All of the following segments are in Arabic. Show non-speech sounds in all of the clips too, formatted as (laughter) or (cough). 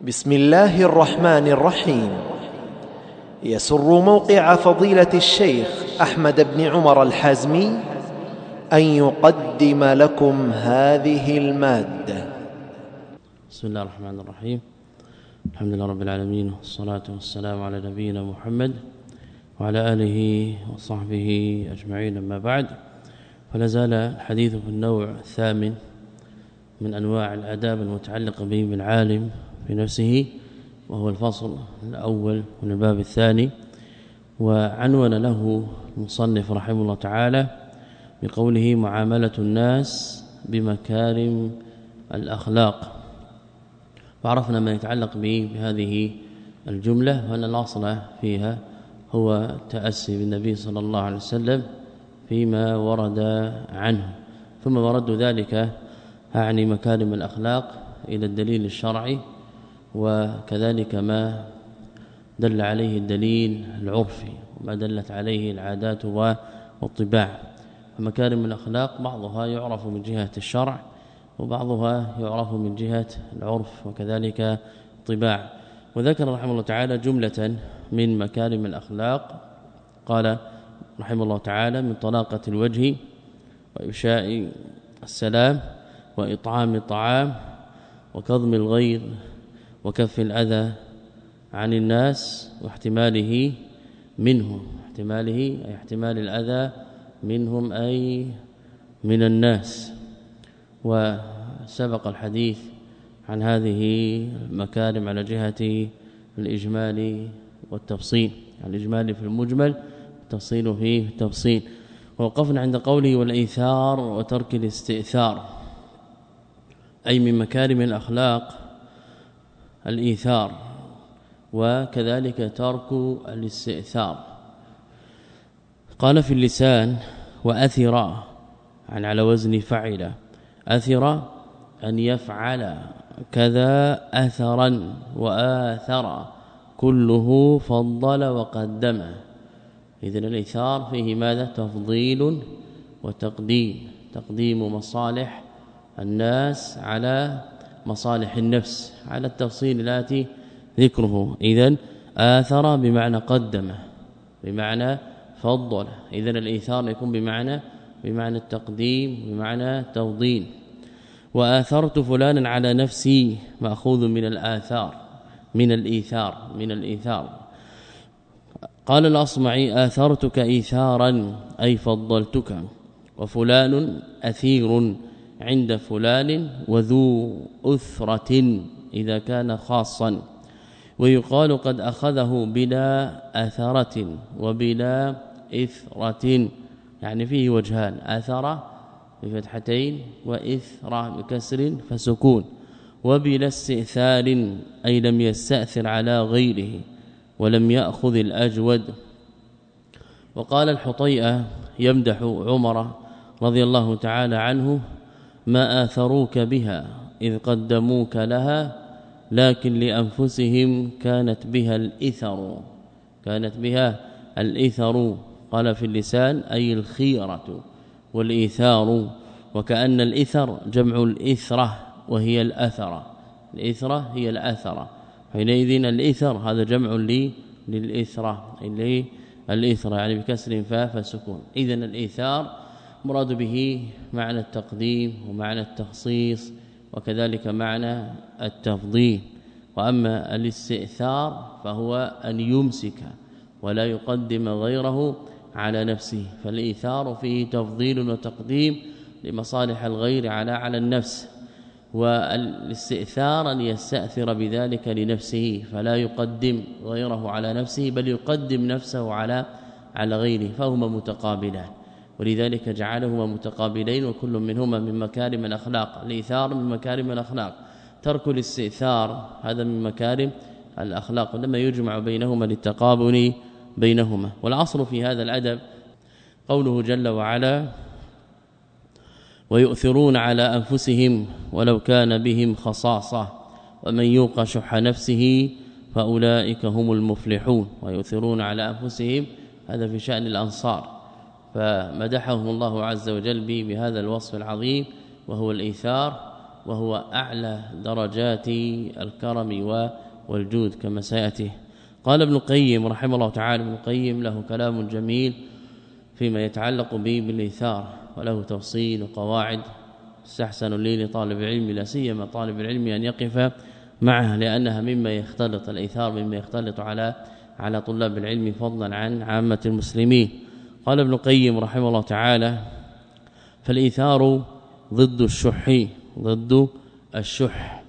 بسم الله الرحمن الرحيم يسر موقع فضيله الشيخ احمد بن عمر الحازمي ان يقدم لكم هذه الماده بسم الله الرحمن الرحيم الحمد لله رب العالمين والصلاه والسلام على نبينا محمد وعلى اله وصحبه اجمعين اما بعد فلا زال الحديث في النوع الثامن من انواع الاداب المتعلقه به بالعالم في نفسه وهو الفصل الأول من الباب الثاني. وعنون له المصنف رحمه الله تعالى بقوله معاملة الناس بمكارم الأخلاق. وعرفنا ما يتعلق به بهذه الجملة وأن الأصل فيها هو التأسي بالنبي صلى الله عليه وسلم فيما ورد عنه. ثم ورد ذلك أعني مكارم الأخلاق إلى الدليل الشرعي وكذلك ما دل عليه الدليل العرفي وما دلت عليه العادات والطباع. ومكارم الأخلاق بعضها يعرف من جهة الشرع وبعضها يعرف من جهة العرف وكذلك طباع وذكر رحمه الله تعالى جملة من مكارم الأخلاق. قال رحمه الله تعالى من طلاقة الوجه وإفشاء السلام وإطعام الطعام وكظم الغيظ وكف الأذى عن الناس واحتماله منهم. احتماله أي احتمال الأذى منهم أي من الناس. وسبق الحديث عن هذه المكارم على جهة الإجمال والتفصيل. يعني الإجمال في المجمل التفصيل فيه التفصيل. ووقفنا عند قوله والإيثار وترك الاستئثار أي من مكارم الأخلاق. الإيثار وكذلك ترك الاستئثار. قال في اللسان وأثر عن على وزن فعل أثر أن يفعل كذا أثرا وآثر كله فضل وقدم. إذن الإيثار فيه ماذا؟ تفضيل وتقديم. تقديم مصالح الناس على مصالح النفس. على التفصيل الآتي ذكره. اذا آثر بمعنى قدم بمعنى فضل اذا الإيثار يكون بمعنى بمعنى التقديم بمعنى التفضيل وآثرت فلانا على نفسي مأخوذ من الآثار من الإيثار من الإيثار. قال الأصمعي آثرتك إيثارا أي فضلتك. وفلان أثير. عند فلان وذو أثرة إذا كان خاصا. ويقال قد أخذه بلا أثرة وبلا إثرة. يعني فيه وجهان أثر بفتحتين وإثر بكسر فسكون. وبلا استئثار أي لم يستأثر على غيره ولم يأخذ الأجود. وقال الحطيئة يمدح عمر رضي الله تعالى عنه ما آثروك بها إذ قدموك لها لكن لأنفسهم كانت بها الإثر. كانت بها الإثر قال في اللسان أي الخيرة والإيثار. وكأن الإثر جمع الإثرة وهي الأثرة الإثرة هي الأثرة حينئذ الإثر هذا جمع لي للإثرة اللي الإثرة يعني بكسر فاء فسكون. إذا الإيثار مراد به معنى التقديم ومعنى التخصيص وكذلك معنى التفضيل. وأما الاستئثار فهو أن يمسك ولا يقدم غيره على نفسه فالإيثار فيه تفضيل وتقديم لمصالح الغير على على النفس والاستئثار أن يستأثر بذلك لنفسه فلا يقدم غيره على نفسه بل يقدم نفسه على على غيره فهما متقابلان. ولذلك جعلهما متقابلين وكل منهما من مكارم الأخلاق. الإيثار من مكارم الأخلاق. ترك الاستئثار هذا من مكارم الأخلاق. لما يجمع بينهما للتقابل بينهما. والعصر في هذا الأدب قوله جل وعلا ويؤثرون على أنفسهم ولو كان بهم خصاصة. ومن يوق شح نفسه فأولئك هم المفلحون. ويؤثرون على أنفسهم هذا في شأن الأنصار. فمدحهم الله عز وجل بهذا الوصف العظيم وهو الإيثار وهو أعلى درجات الكرم والجود كما سيأتي. قال ابن القيم رحمه الله تعالى ابن القيم له كلام جميل فيما يتعلق به بالإيثار وله تفصيل وقواعد. استحسن لي لطالب العلم لا سيما طالب العلم أن يقف معها لأنها مما يختلط الإيثار مما يختلط على على طلاب العلم فضلا عن عامة المسلمين. قال ابن القيم رحمه الله تعالى فالإيثار ضد الشح ضد الشح.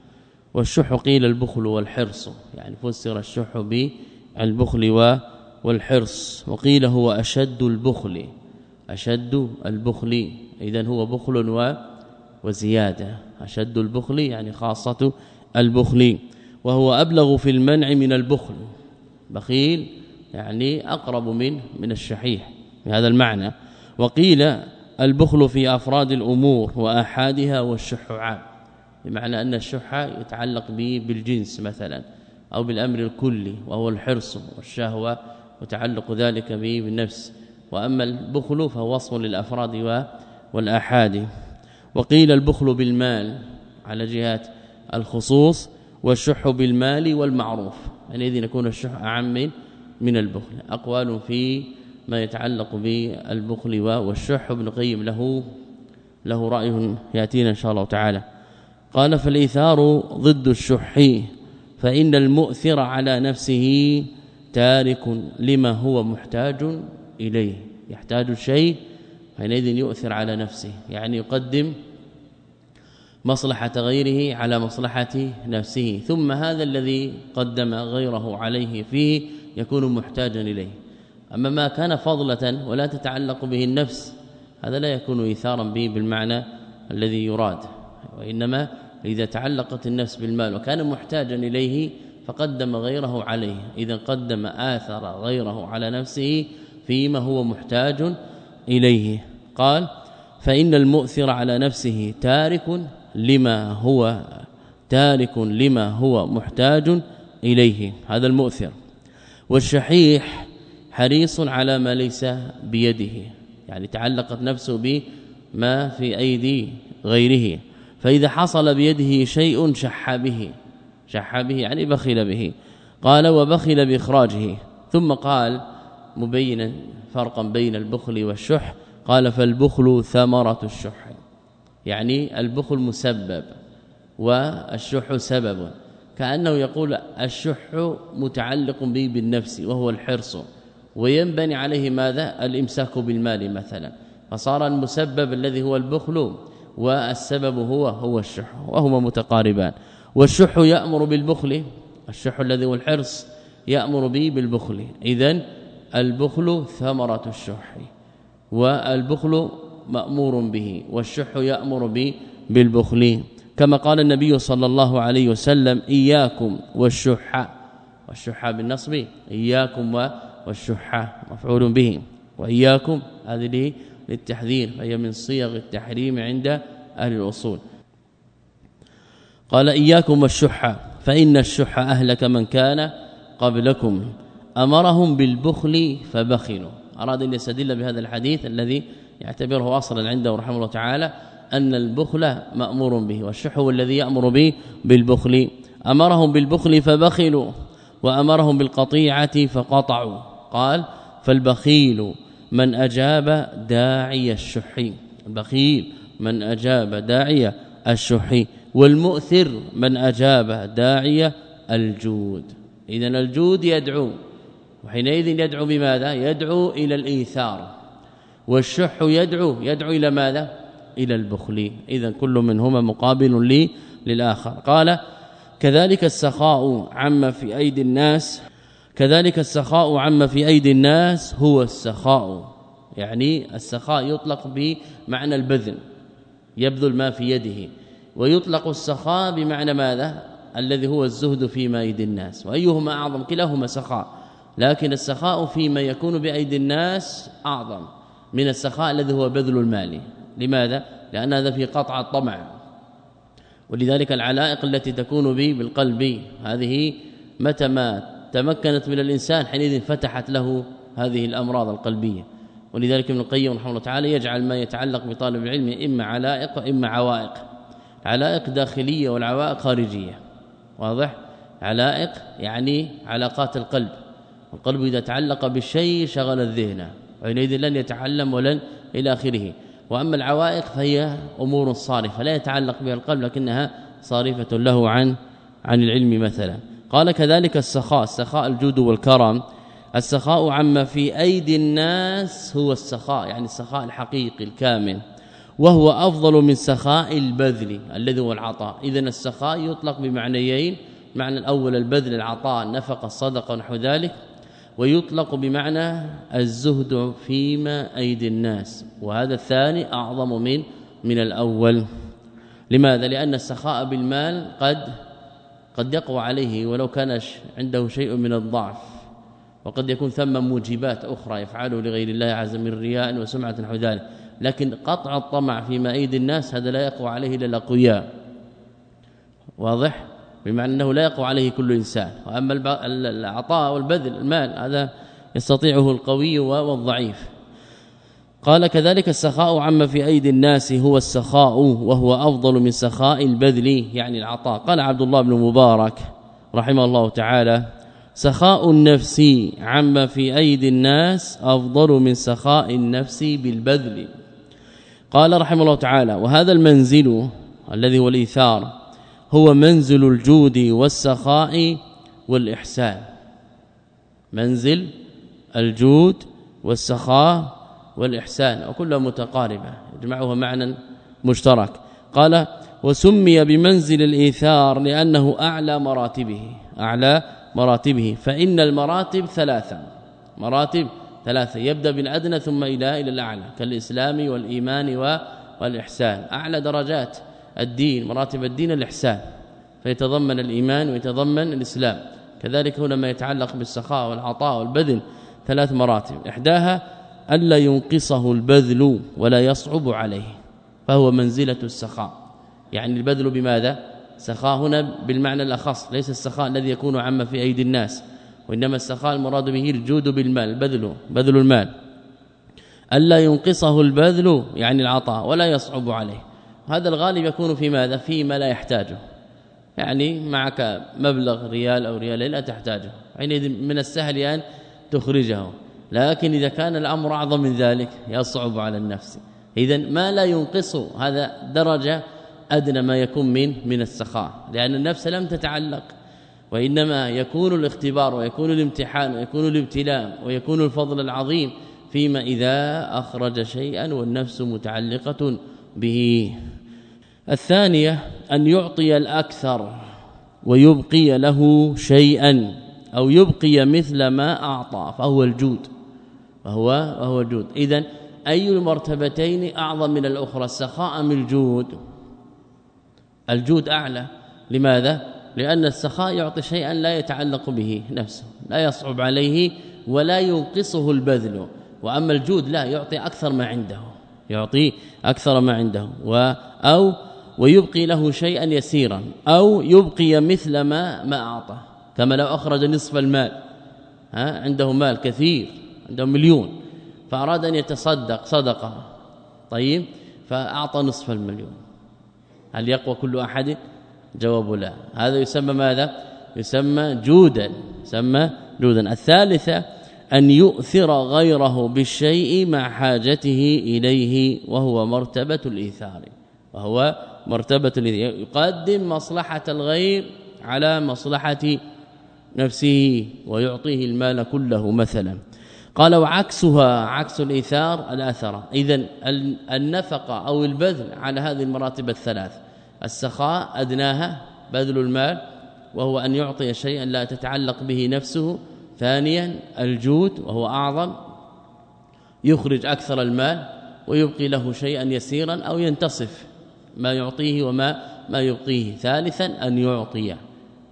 والشح قيل البخل والحرص يعني فسر الشح بالبخل والحرص. وقيل هو أشد البخل أشد البخل. إذا هو بخل وزيادة. أشد البخل يعني خاصة البخل. وهو أبلغ في المنع من البخل بخيل يعني أقرب من من الشحيح. بهذا المعنى. وقيل البخل في أفراد الأمور وآحادها والشح عام بمعنى أن الشح يتعلق به بالجنس مثلا أو بالأمر الكلي وهو الحرص والشهوة وتعلق ذلك به بالنفس. وأما البخل فهو وصف للأفراد والآحاد. وقيل البخل بالمال على جهات الخصوص والشح بالمال والمعروف. يعني اذا يكون الشح أعم من البخل. أقوال في ما يتعلق بالبخل والشح. ابن قيم له له رأي يأتينا إن شاء الله تعالى. قال فالإيثار ضد الشح فإن المؤثر على نفسه تارك لما هو محتاج إليه يحتاج الشيء حينئذ يؤثر على نفسه يعني يقدم مصلحة غيره على مصلحة نفسه. ثم هذا الذي قدم غيره عليه فيه يكون محتاجا إليه. أما ما كان فضلة ولا تتعلق به النفس هذا لا يكون إيثارا به بالمعنى الذي يراد وإنما إذا تعلقت النفس بالمال وكان محتاجا إليه فقدم غيره عليه إذا قدم آثر غيره على نفسه فيما هو محتاج إليه. قال فإن المؤثر على نفسه تارك لما هو تارك لما هو محتاج إليه هذا المؤثر. والشحيح حريص على ما ليس بيده يعني تعلقت نفسه بما في أيدي غيره فإذا حصل بيده شيء شح به شح به يعني بخل به. قال وبخل بإخراجه ثم قال مبينا فرقا بين البخل والشح قال فالبخل ثمرة الشح يعني البخل مسبب والشح سبب كأنه يقول الشح متعلق به بالنفس وهو الحرص. وينبني عليه ماذا؟ الإمساك بالمال مثلا. فصار المسبب الذي هو البخل والسبب هو هو الشح وهما متقاربان. والشح يأمر بالبخل الشح الذي هو الحرص يأمر به بالبخل. اذا البخل ثمرة الشح والبخل مأمور به والشح يأمر به بالبخل. كما قال النبي صلى الله عليه وسلم إياكم والشح والشح بالنصب إياكم والشح مفعول به. وإياكم هذه للتحذير فهي من صيغ التحريم عند أهل الأصول. قال إياكم والشح فإن الشح أهلك من كان قبلكم. أمرهم بالبخل فبخلوا. أراد أن يستدل بهذا الحديث الذي يعتبره أصلا عنده رحمه الله تعالى أن البخل مأمور به والشح هو الذي يأمر به بالبخل. أمرهم بالبخل فبخلوا وأمرهم بالقطيعة فقطعوا. قال فالبخيل من أجاب داعي الشح البخيل من أجاب داعي الشح والمؤثر من أجاب داعي الجود. اذا الجود يدعو وحينئذ يدعو بماذا؟ يدعو إلى الإيثار. والشح يدعو يدعو إلى ماذا؟ إلى البخل. اذا كل منهما مقابل لي للآخر. قال كذلك السخاء عما في أيدي الناس كذلك السخاء عما في أيدي الناس هو السخاء. يعني السخاء يطلق بمعنى البذل يبذل ما في يده. ويطلق السخاء بمعنى ماذا؟ الذي هو الزهد فيما ايدي الناس. وأيهما أعظم؟ كلاهما سخاء. لكن السخاء فيما يكون بأيدي الناس أعظم من السخاء الذي هو بذل المال. لماذا؟ لأن هذا في قطع الطمع. ولذلك العلائق التي تكون به بالقلب هذه متى ما تمكنت من الإنسان حينئذ فتحت له هذه الأمراض القلبية. ولذلك ابن القيم رحمه الله تعالى يجعل ما يتعلق بطالب العلم إما علائق وإما عوائق. علائق داخلية والعوائق خارجية. واضح؟ علائق يعني علاقات القلب. القلب إذا تعلق بالشيء شغل الذهن. وحينئذ لن يتعلم ولن إلى آخره. وأما العوائق فهي أمور صارفة. لا يتعلق بها القلب لكنها صارفة له عن عن العلم مثلا. قال كذلك السخاء السخاء الجود والكرم. السخاء عما في أيدي الناس هو السخاء يعني السخاء الحقيقي الكامل. وهو أفضل من سخاء البذل الذي هو العطاء. اذا السخاء يطلق بمعنيين معنى الأول البذل العطاء النفقة الصدقة ونحو ذلك. ويطلق بمعنى الزهد فيما أيدي الناس. وهذا الثاني أعظم من من الأول. لماذا؟ لأن السخاء بالمال قد قد يقوى عليه ولو كان عنده شيء من الضعف. وقد يكون ثم موجبات أخرى يفعله لغير الله عز من رياء نحو ذلك. لكن قطع الطمع فيما ايدي الناس هذا لا يقوى عليه إلا الأقوياء. واضح؟ بمعنى أنه لا يقوى عليه كل إنسان. وأما العطاء والبذل المال هذا يستطيعه القوي والضعيف. قال كذلك السخاء عما في أيدي الناس هو السخاء وهو أفضل من سخاء البذل يعني العطاء. قال عبد الله بن مبارك رحمه الله تعالى سخاء النفس عما في أيدي الناس أفضل من سخاء النفس بالبذل. قال رحمه الله تعالى وهذا المنزل الذي هو الإيثار هو منزل الجود والسخاء والإحسان. منزل الجود والسخاء والإحسان وكلها متقاربة يجمعها معنى مشترك قال وسمي بمنزل الإيثار لأنه أعلى مراتبه أعلى مراتبه. فإن المراتب ثلاثة مراتب ثلاثة. يبدأ بالأدنى ثم إلى إلى الأعلى كالإسلام والإيمان والإحسان. أعلى درجات الدين مراتب الدين الإحسان. فيتضمن الإيمان ويتضمن الإسلام. كذلك هنا ما يتعلق بالسخاء والعطاء والبذل ثلاث مراتب. إحداها ألا ينقصه البذل ولا يصعب عليه فهو منزلة السخاء. يعني البذل بماذا؟ سخاء هنا بالمعنى الأخص ليس السخاء الذي يكون عما في أيدي الناس وإنما السخاء المراد به الجود بالمال البذل بذل المال. ألا ينقصه البذل يعني العطاء ولا يصعب عليه. هذا الغالب يكون في ماذا؟ فيما لا يحتاجه. يعني معك مبلغ ريال أو ريالين لا تحتاجه. حينئذ من السهل أن تخرجه. لكن إذا كان الأمر أعظم من ذلك يصعب على النفس. اذا ما لا ينقص هذا درجة أدنى ما يكون من من السخاء لأن النفس لم تتعلق. وإنما يكون الاختبار ويكون الامتحان ويكون الابتلاء ويكون الفضل العظيم فيما إذا أخرج شيئا والنفس متعلقة به. الثانية أن يعطي الأكثر ويبقي له شيئا أو يبقي مثل ما أعطى فهو الجود. وهو وهو الجود اذا أي المرتبتين أعظم من الأخرى السخاء أم الجود؟ الجود أعلى. لماذا؟ لأن السخاء يعطي شيئا لا يتعلق به نفسه لا يصعب عليه ولا ينقصه البذل. وأما الجود لا يعطي أكثر ما عنده يعطي أكثر ما عنده. و أو ويبقي له شيئا يسيرا أو يبقي مثل ما ما أعطى. كما لو أخرج نصف المال ها عنده مال كثير. عنده مليون. فأراد أن يتصدق صدقه. طيب فأعطى نصف المليون. هل يقوى كل أحد؟ جواب لا. هذا يسمى ماذا؟ يسمى جودا يسمى جودا. الثالثة أن يؤثر غيره بالشيء مع حاجته إليه وهو مرتبة الإيثار. وهو مرتبة يقدم مصلحة الغير على مصلحة نفسه ويعطيه المال كله مثلا. قال وعكسها عكس الإيثار الأثر. إذا النفقة أو البذل على هذه المراتب الثلاث. السخاء أدناها بذل المال وهو أن يعطي شيئا لا تتعلق به نفسه. ثانيا الجود وهو أعظم يخرج أكثر المال ويبقي له شيئا يسيرا أو ينتصف ما يعطيه وما ما يبقيه. ثالثا أن يعطي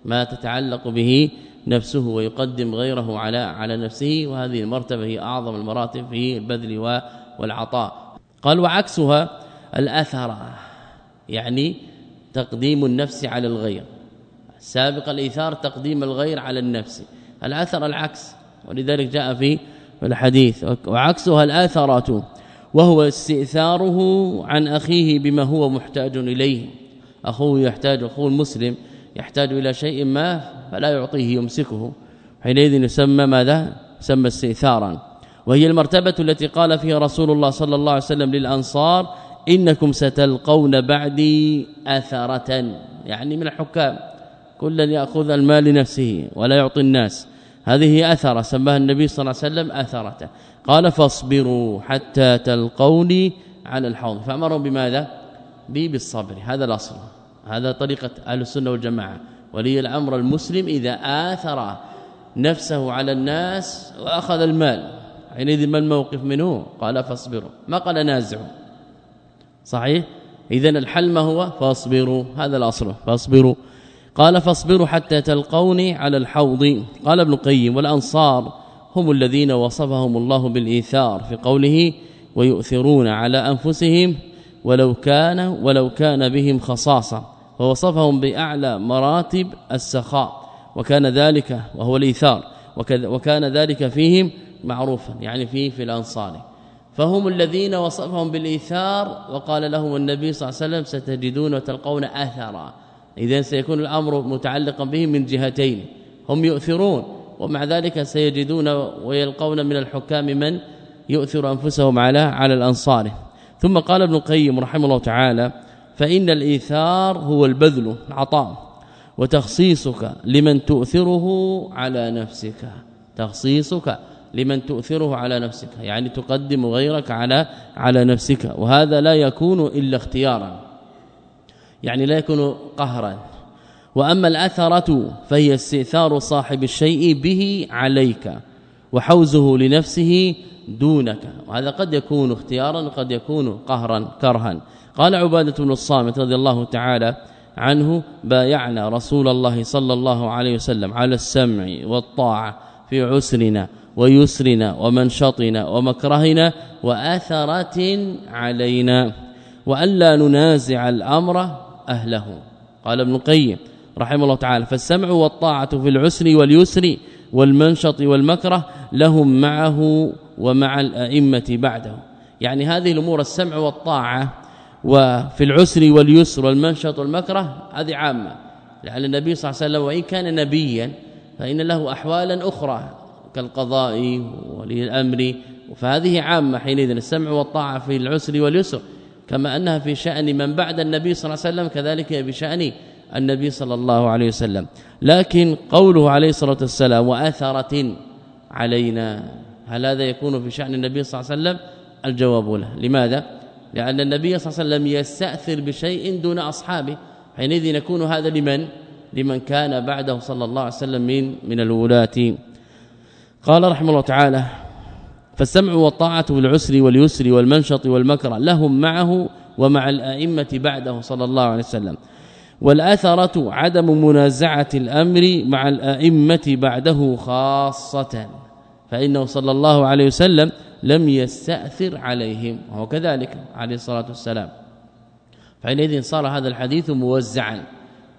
ما تتعلق به نفسه ويقدم غيره على على نفسه وهذه المرتبة هي أعظم المراتب في البذل والعطاء. قال وعكسها الأثر يعني تقديم النفس على الغير. سابق الإيثار تقديم الغير على النفس. الأثر العكس ولذلك جاء في الحديث. وعكسها الآثرات وهو استئثاره عن أخيه بما هو محتاج إليه. أخوه يحتاج أخوه المسلم يحتاج إلى شيء ما فلا يعطيه يمسكه. حينئذ يسمى ماذا؟ يسمى استئثارا. وهي المرتبة التي قال فيها رسول الله صلى الله عليه وسلم للأنصار إنكم ستلقون بعدي أثرة. يعني من الحكام. كل يأخذ المال لنفسه ولا يعطي الناس. هذه أثرة سماها النبي صلى الله عليه وسلم أثرة. قال فاصبروا حتى تلقوني على الحوض. فامروا بماذا؟ بي بالصبر. هذا الأصل. هذا طريقة أهل السنة والجماعة. ولي الأمر المسلم إذا آثر نفسه على الناس وأخذ المال. حينئذ ما الموقف منه؟ قال فاصبروا. ما قال نازعوا. صحيح؟ اذا الحل ما هو فاصبروا. هذا الأصل. فاصبروا. قال فاصبروا حتى تلقوني على الحوض. قال ابن القيم والأنصار هم الذين وصفهم الله بالإيثار في قوله ويؤثرون على أنفسهم ولو كان ولو كان بهم خصاصة ووصفهم بأعلى مراتب السخاء وكان ذلك وهو الإيثار وكان ذلك فيهم معروفا يعني فيه في الأنصار. فهم الذين وصفهم بالإيثار وقال لهم النبي صلى الله عليه وسلم ستجدون وتلقون اثرا اذا سيكون الأمر متعلقا بهم من جهتين هم يؤثرون ومع ذلك سيجدون ويلقون من الحكام من يؤثر أنفسهم على على الأنصار. ثم قال ابن القيم رحمه الله تعالى فإن الإيثار هو البذل العطاء وتخصيصك لمن تؤثره على نفسك. تخصيصك لمن تؤثره على نفسك يعني تقدم غيرك على على نفسك وهذا لا يكون إلا اختيارا يعني لا يكون قهرا. وأما الأثرة فهي استئثار صاحب الشيء به عليك وحوزه لنفسه دونك. وهذا قد يكون اختيارا وقد يكون قهرا كرها. قال عبادة بن الصامت رضي الله تعالى عنه بايعنا رسول الله صلى الله عليه وسلم على السمع والطاعة في عسرنا ويسرنا ومنشطنا ومكرهنا وآثرات علينا وألا ننازع الأمر أهله. قال ابن القيم رحمه الله تعالى فالسمع والطاعة في العسر واليسر والمنشط والمكره لهم معه ومع الأئمة بعده. يعني هذه الأمور السمع والطاعة وفي العسر واليسر والمنشط والمكره هذه عامة. لعل النبي صلى الله عليه وسلم وإن كان نبيا فإن له احوالا أخرى كالقضاء ولي الامر فهذه عامة حينئذ السمع والطاعة في العسر واليسر. كما أنها في شأن من بعد النبي صلى الله عليه وسلم كذلك بشأن النبي صلى الله عليه وسلم. لكن قوله عليه الصلاة والسلام وأثرة علينا. هل هذا يكون في شأن النبي صلى الله عليه وسلم؟ الجواب له لماذا؟ لأن النبي صلى الله عليه وسلم يستأثر بشيء دون أصحابه. حينئذ يكون هذا لمن؟ لمن كان بعده صلى الله عليه وسلم من من الولاة. قال رحمه الله تعالى فالسمع والطاعة بالعسر واليسر والمنشط والمكره لهم معه ومع الأئمة بعده صلى الله عليه وسلم. والأثرة عدم منازعة الأمر مع الأئمة بعده خاصة. فإنه صلى الله عليه وسلم لم يستأثر عليهم وهو كذلك عليه الصلاة والسلام. فحينئذ صار هذا الحديث موزعا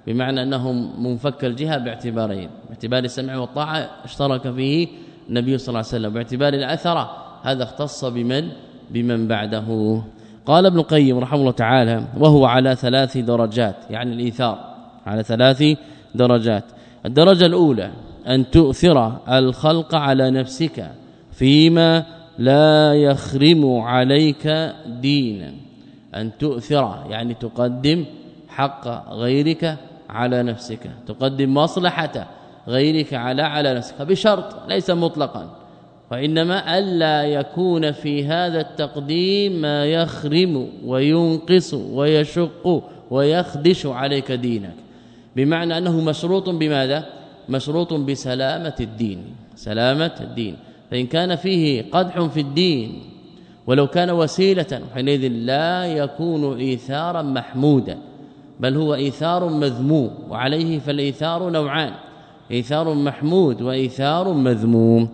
بمعنى انه منفك الجهة باعتبارين باعتبار السمع والطاعة اشترك فيه النبي صلى الله عليه وسلم باعتبار الأثر هذا اختص بمن؟ بمن بعده. قال ابن القيم رحمه الله تعالى وهو على ثلاث درجات يعني الإيثار على ثلاث درجات. الدرجة الأولى أن تؤثر الخلق على نفسك فيما لا يخرم عليك دينا. أن تؤثر يعني تقدم حق غيرك على نفسك تقدم مصلحة غيرك على على نفسك بشرط ليس مطلقا. وإنما ألا يكون في هذا التقديم ما يخرم وينقص ويشق ويخدش عليك دينك. بمعنى أنه مشروط بماذا؟ مشروط بسلامة الدين سلامة الدين. فإن كان فيه قدح في الدين ولو كان وسيلة حينئذ لا يكون إيثارا محمودا بل هو إيثار مذموم وعليه فالإيثار نوعان إيثار محمود وإيثار مذموم.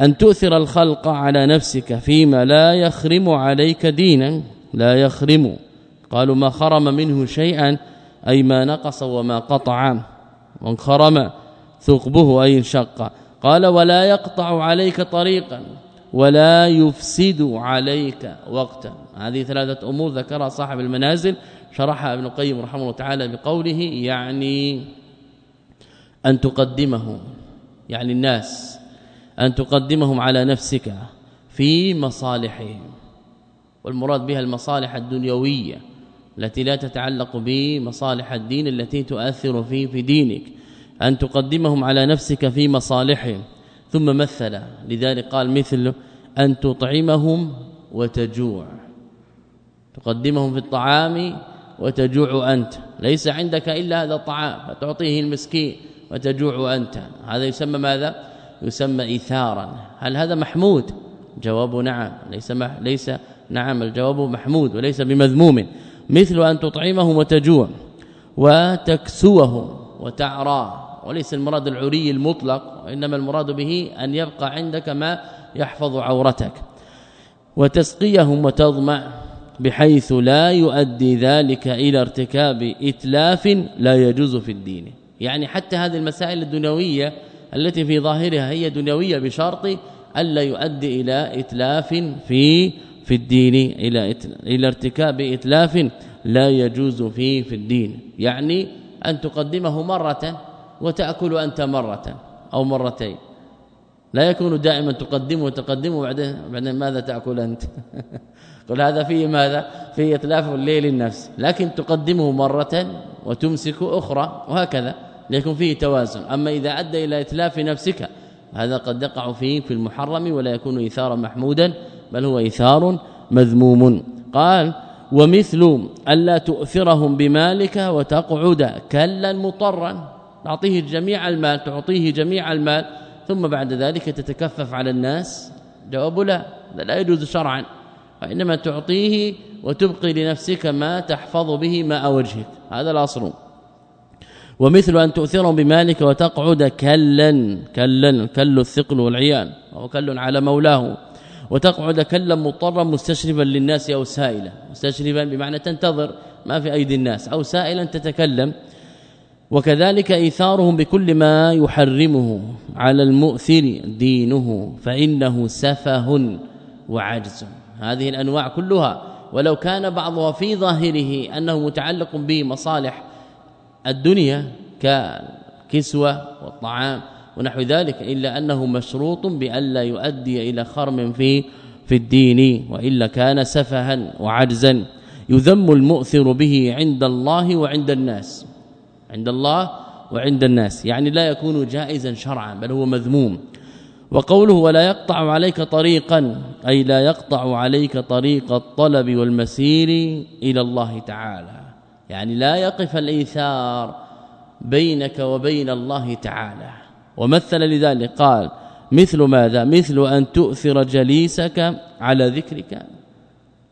أن تؤثر الخلق على نفسك فيما لا يخرم عليك دينا لا يخرم. قالوا ما خرم منه شيئا أي ما نقص وما قطع وانخرم. ثقبه أي انشق. قال ولا يقطع عليك طريقا ولا يفسد عليك وقتا. هذه ثلاثة أمور ذكرها صاحب المنازل شرحها ابن القيم رحمه الله تعالى بقوله يعني أن تقدمهم يعني الناس أن تقدمهم على نفسك في مصالحهم. والمراد بها المصالح الدنيوية التي لا تتعلق بمصالح الدين التي تؤثر فيه في دينك. أن تقدمهم على نفسك في مصالحهم. ثم مثل لذلك قال مثل أن تطعمهم وتجوع. تقدمهم في الطعام وتجوع أنت. ليس عندك إلا هذا الطعام فتعطيه المسكين وتجوع أنت. هذا يسمى ماذا؟ يسمى إيثارا هل هذا محمود؟ جواب نعم. ليس ليس نعم الجواب محمود وليس بمذموم. مثل أن تطعمهم وتجوع وتكسوهم وتعرى وليس المراد العري المطلق وإنما المراد به أن يبقى عندك ما يحفظ عورتك. وتسقيهم وتضمع بحيث لا يؤدي ذلك إلى ارتكاب إتلاف لا يجوز في الدين. يعني حتى هذه المسائل الدنيوية التي في ظاهرها هي دنيوية بشرط ألا يؤدي إلى إتلاف في في الدين إلى إلى ارتكاب إتلاف لا يجوز فيه في الدين. يعني أن تقدمه مرة وتأكل أنت مرة أو مرتين. لا يكون دائما تقدمه وتقدمه وبعدين بعدين ماذا تأكل أنت؟ (laughs) قل هذا فيه ماذا؟ فيه إتلاف الليل للنفس. لكن تقدمه مرة وتمسك أخرى وهكذا ليكون فيه توازن. أما إذا أدى إلى إتلاف نفسك هذا قد يقع فيه في المحرم ولا يكون إيثارا محمودا بل هو إيثار مذموم. قال ومثل ألا تؤثرهم بمالك وتقعد كلا مضطرا تعطيه جميع المال تعطيه جميع المال ثم بعد ذلك تتكفف على الناس؟ جواب لا لا يجوز شرعا. وإنما تعطيه وتبقي لنفسك ما تحفظ به ماء وجهك هذا الأصل. ومثل أن تؤثرهم بمالك وتقعد كلا كلا كل الثقل والعيان وهو كل على مولاه. وتقعد كلا مضطرا مستشرفا للناس أو سائلا. مستشرفا بمعنى تنتظر ما في أيدي الناس أو سائلا تتكلم. وكذلك إيثارهم بكل ما يحرمه على المؤثر دينه فإنه سفه وعجز. هذه الأنواع كلها. ولو كان بعضها في ظاهره أنه متعلق بمصالح الدنيا ككسوة والطعام ونحو ذلك إلا أنه مشروط بألا يؤدي إلى خرم في في الدين وإلا كان سفها وعجزا يذم المؤثر به عند الله وعند الناس. عند الله وعند الناس. يعني لا يكون جائزا شرعا بل هو مذموم. وقوله ولا يقطع عليك طريقا أي لا يقطع عليك طريق الطلب والمسير إلى الله تعالى. يعني لا يقف الإيثار بينك وبين الله تعالى. ومثل لذلك قال مثل ماذا؟ مثل أن تؤثر جليسك على ذكرك.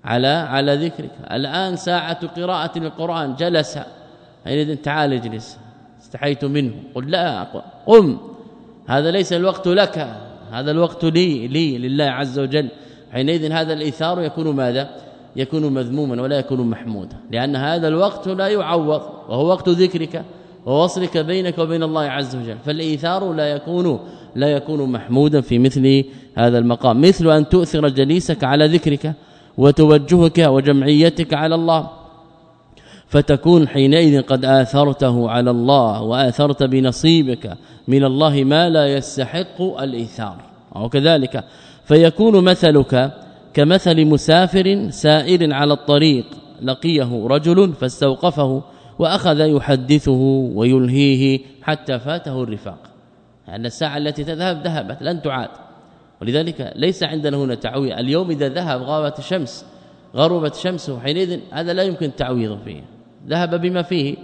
على على ذكرك. الآن ساعة قراءة القرآن جلس حينئذ تعال اجلس. استحيت منه. قل لا. قم. هذا ليس الوقت لك. هذا الوقت لي لي لله عز وجل. حينئذ هذا الإيثار يكون ماذا؟ يكون مذموما ولا يكون محمودا. لأن هذا الوقت لا يعوض. وهو وقت ذكرك ووصلك بينك وبين الله عز وجل. فالإيثار لا يكون لا يكون محمودا في مثل هذا المقام. مثل أن تؤثر جليسك على ذكرك وتوجهك وجمعيتك على الله. فتكون حينئذ قد آثرته على الله وآثرت بنصيبك من الله ما لا يستحق الإيثار. أو كذلك فيكون مثلك كمثل مسافر سائر على الطريق لقيه رجل فاستوقفه وأخذ يحدثه ويلهيه حتى فاته الرفاق. يعني الساعة التي تذهب ذهبت لن تعاد. ولذلك ليس عندنا هنا تعويض. اليوم إذا ذهب غابت الشمس غربت شمسه حينئذ هذا لا يمكن التعويض فيه. ذهب بما فيه.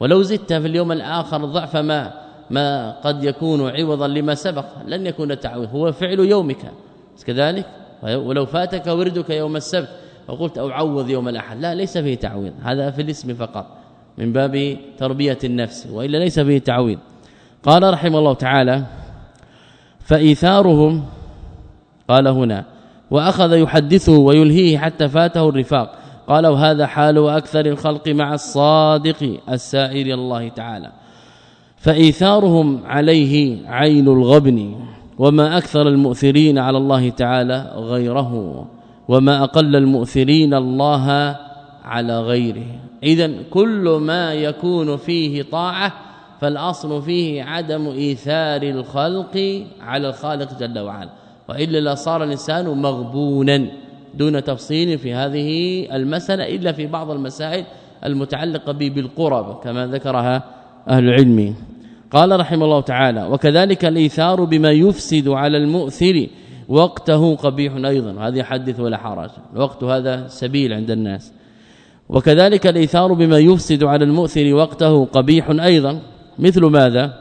ولو زدت في اليوم الآخر ضعف ما ما قد يكون عوضا لما سبق لن يكون التعويض هو فعل يومك. كذلك؟ ولو فاتك وردك يوم السبت وقلت أو عوض يوم الأحد. لا ليس فيه تعويض. هذا في الاسم فقط من باب تربية النفس وإلا ليس فيه تعويض. قال رحمه الله تعالى فإيثارهم قال هنا وأخذ يحدثه ويلهيه حتى فاته الرفاق. قال وهذا حال أكثر الخلق مع الصادق السائر الله تعالى. فإيثارهم عليه عين الغبن وما أكثر المؤثرين على الله تعالى غيره وما أقل المؤثرين الله على غيره. اذا كل ما يكون فيه طاعة فالأصل فيه عدم إيثار الخلق على الخالق جل وعلا. وإلا لصار الإنسان مغبونا. دون تفصيل في هذه المسألة إلا في بعض المسائل المتعلقة به بالقرب كما ذكرها أهل العلم. قال رحمه الله تعالى وكذلك الإيثار بما يفسد على المؤثر وقته قبيح أيضا. هذه حدث ولا حرج الوقت هذا سبيل عند الناس. وكذلك الإيثار بما يفسد على المؤثر وقته قبيح أيضا. مثل ماذا؟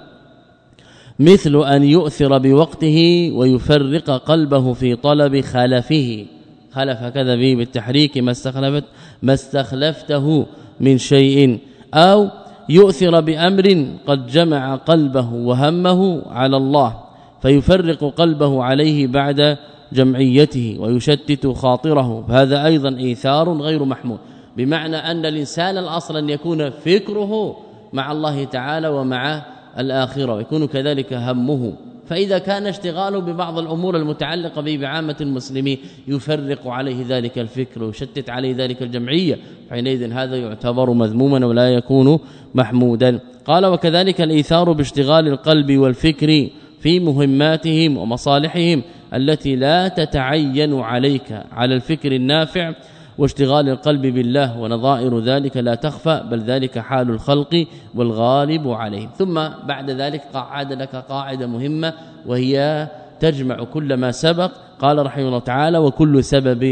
مثل أن يؤثر بوقته ويفرق قلبه في طلب خلفه. خلف هكذا به بالتحريك ما استخلفت ما استخلفته من شيء أو يؤثر بأمر قد جمع قلبه وهمه على الله فيفرق قلبه عليه بعد جمعيته ويشتت خاطره. هذا أيضا إيثار غير محمود. بمعنى أن الإنسان الأصل أن يكون فكره مع الله تعالى ومع الآخرة ويكون كذلك همه. فإذا كان اشتغاله ببعض الأمور المتعلقة به بعامة المسلمين يفرق عليه ذلك الفكر ويشتت عليه ذلك الجمعية. حينئذ هذا يعتبر مذموما ولا يكون محمودا. قال وكذلك الإيثار باشتغال القلب والفكر في مهماتهم ومصالحهم التي لا تتعين عليك على الفكر النافع واشتغال القلب بالله ونظائر ذلك لا تخفى بل ذلك حال الخلق والغالب عليهم ثم بعد ذلك قعد لك قاعدة مهمة وهي تجمع كل ما سبق. قال رحمه الله تعالى وكل سبب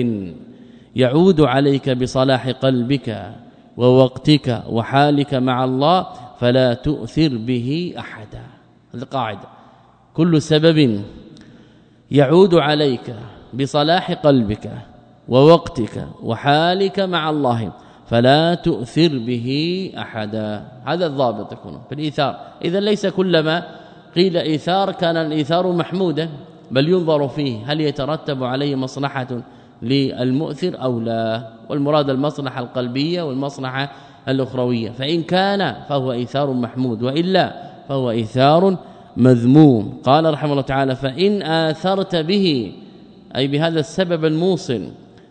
يعود عليك بصلاح قلبك ووقتك وحالك مع الله فلا تؤثر به أحدا. هذه قاعدة. كل سبب يعود عليك بصلاح قلبك ووقتك وحالك مع الله فلا تؤثر به أحدا. هذا الضابط يكون في الإيثار. اذا ليس كلما قيل إيثار كان الإيثار محمودا بل ينظر فيه هل يترتب عليه مصلحة للمؤثر أو لا. والمراد المصلحة القلبية والمصلحة الأخروية. فإن كان فهو إيثار محمود وإلا فهو إيثار مذموم. قال رحمه الله تعالى فإن آثرت به أي بهذا السبب الموصل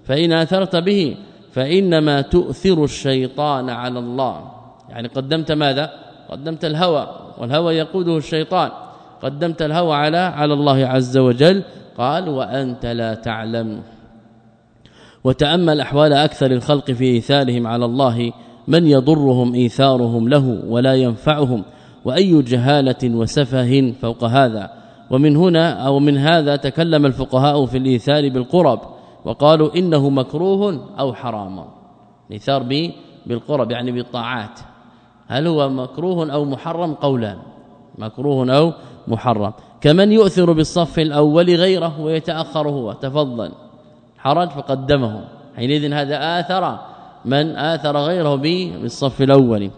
فإن آثرت به فإنما تؤثر الشيطان على الله. يعني قدمت ماذا؟ قدمت الهوى والهوى يقوده الشيطان. قدمت الهوى على على الله عز وجل. قال وأنت لا تعلم. وتأمل أحوال أكثر الخلق في إيثارهم على الله من يضرهم إيثارهم له ولا ينفعهم وأي جهالة وسفه فوق هذا. ومن هنا أو من هذا تكلم الفقهاء في الإيثار بالقرب. وقالوا إنه مكروه أو حرام. به بالقرب يعني بالطاعات. هل هو مكروه أو محرم؟ قولان. مكروه أو محرم. كمن يؤثر بالصف الأول غيره ويتأخر هو. تفضل. حرج فقدمه. حينئذ هذا آثر من آثر غيره بالصف الأول.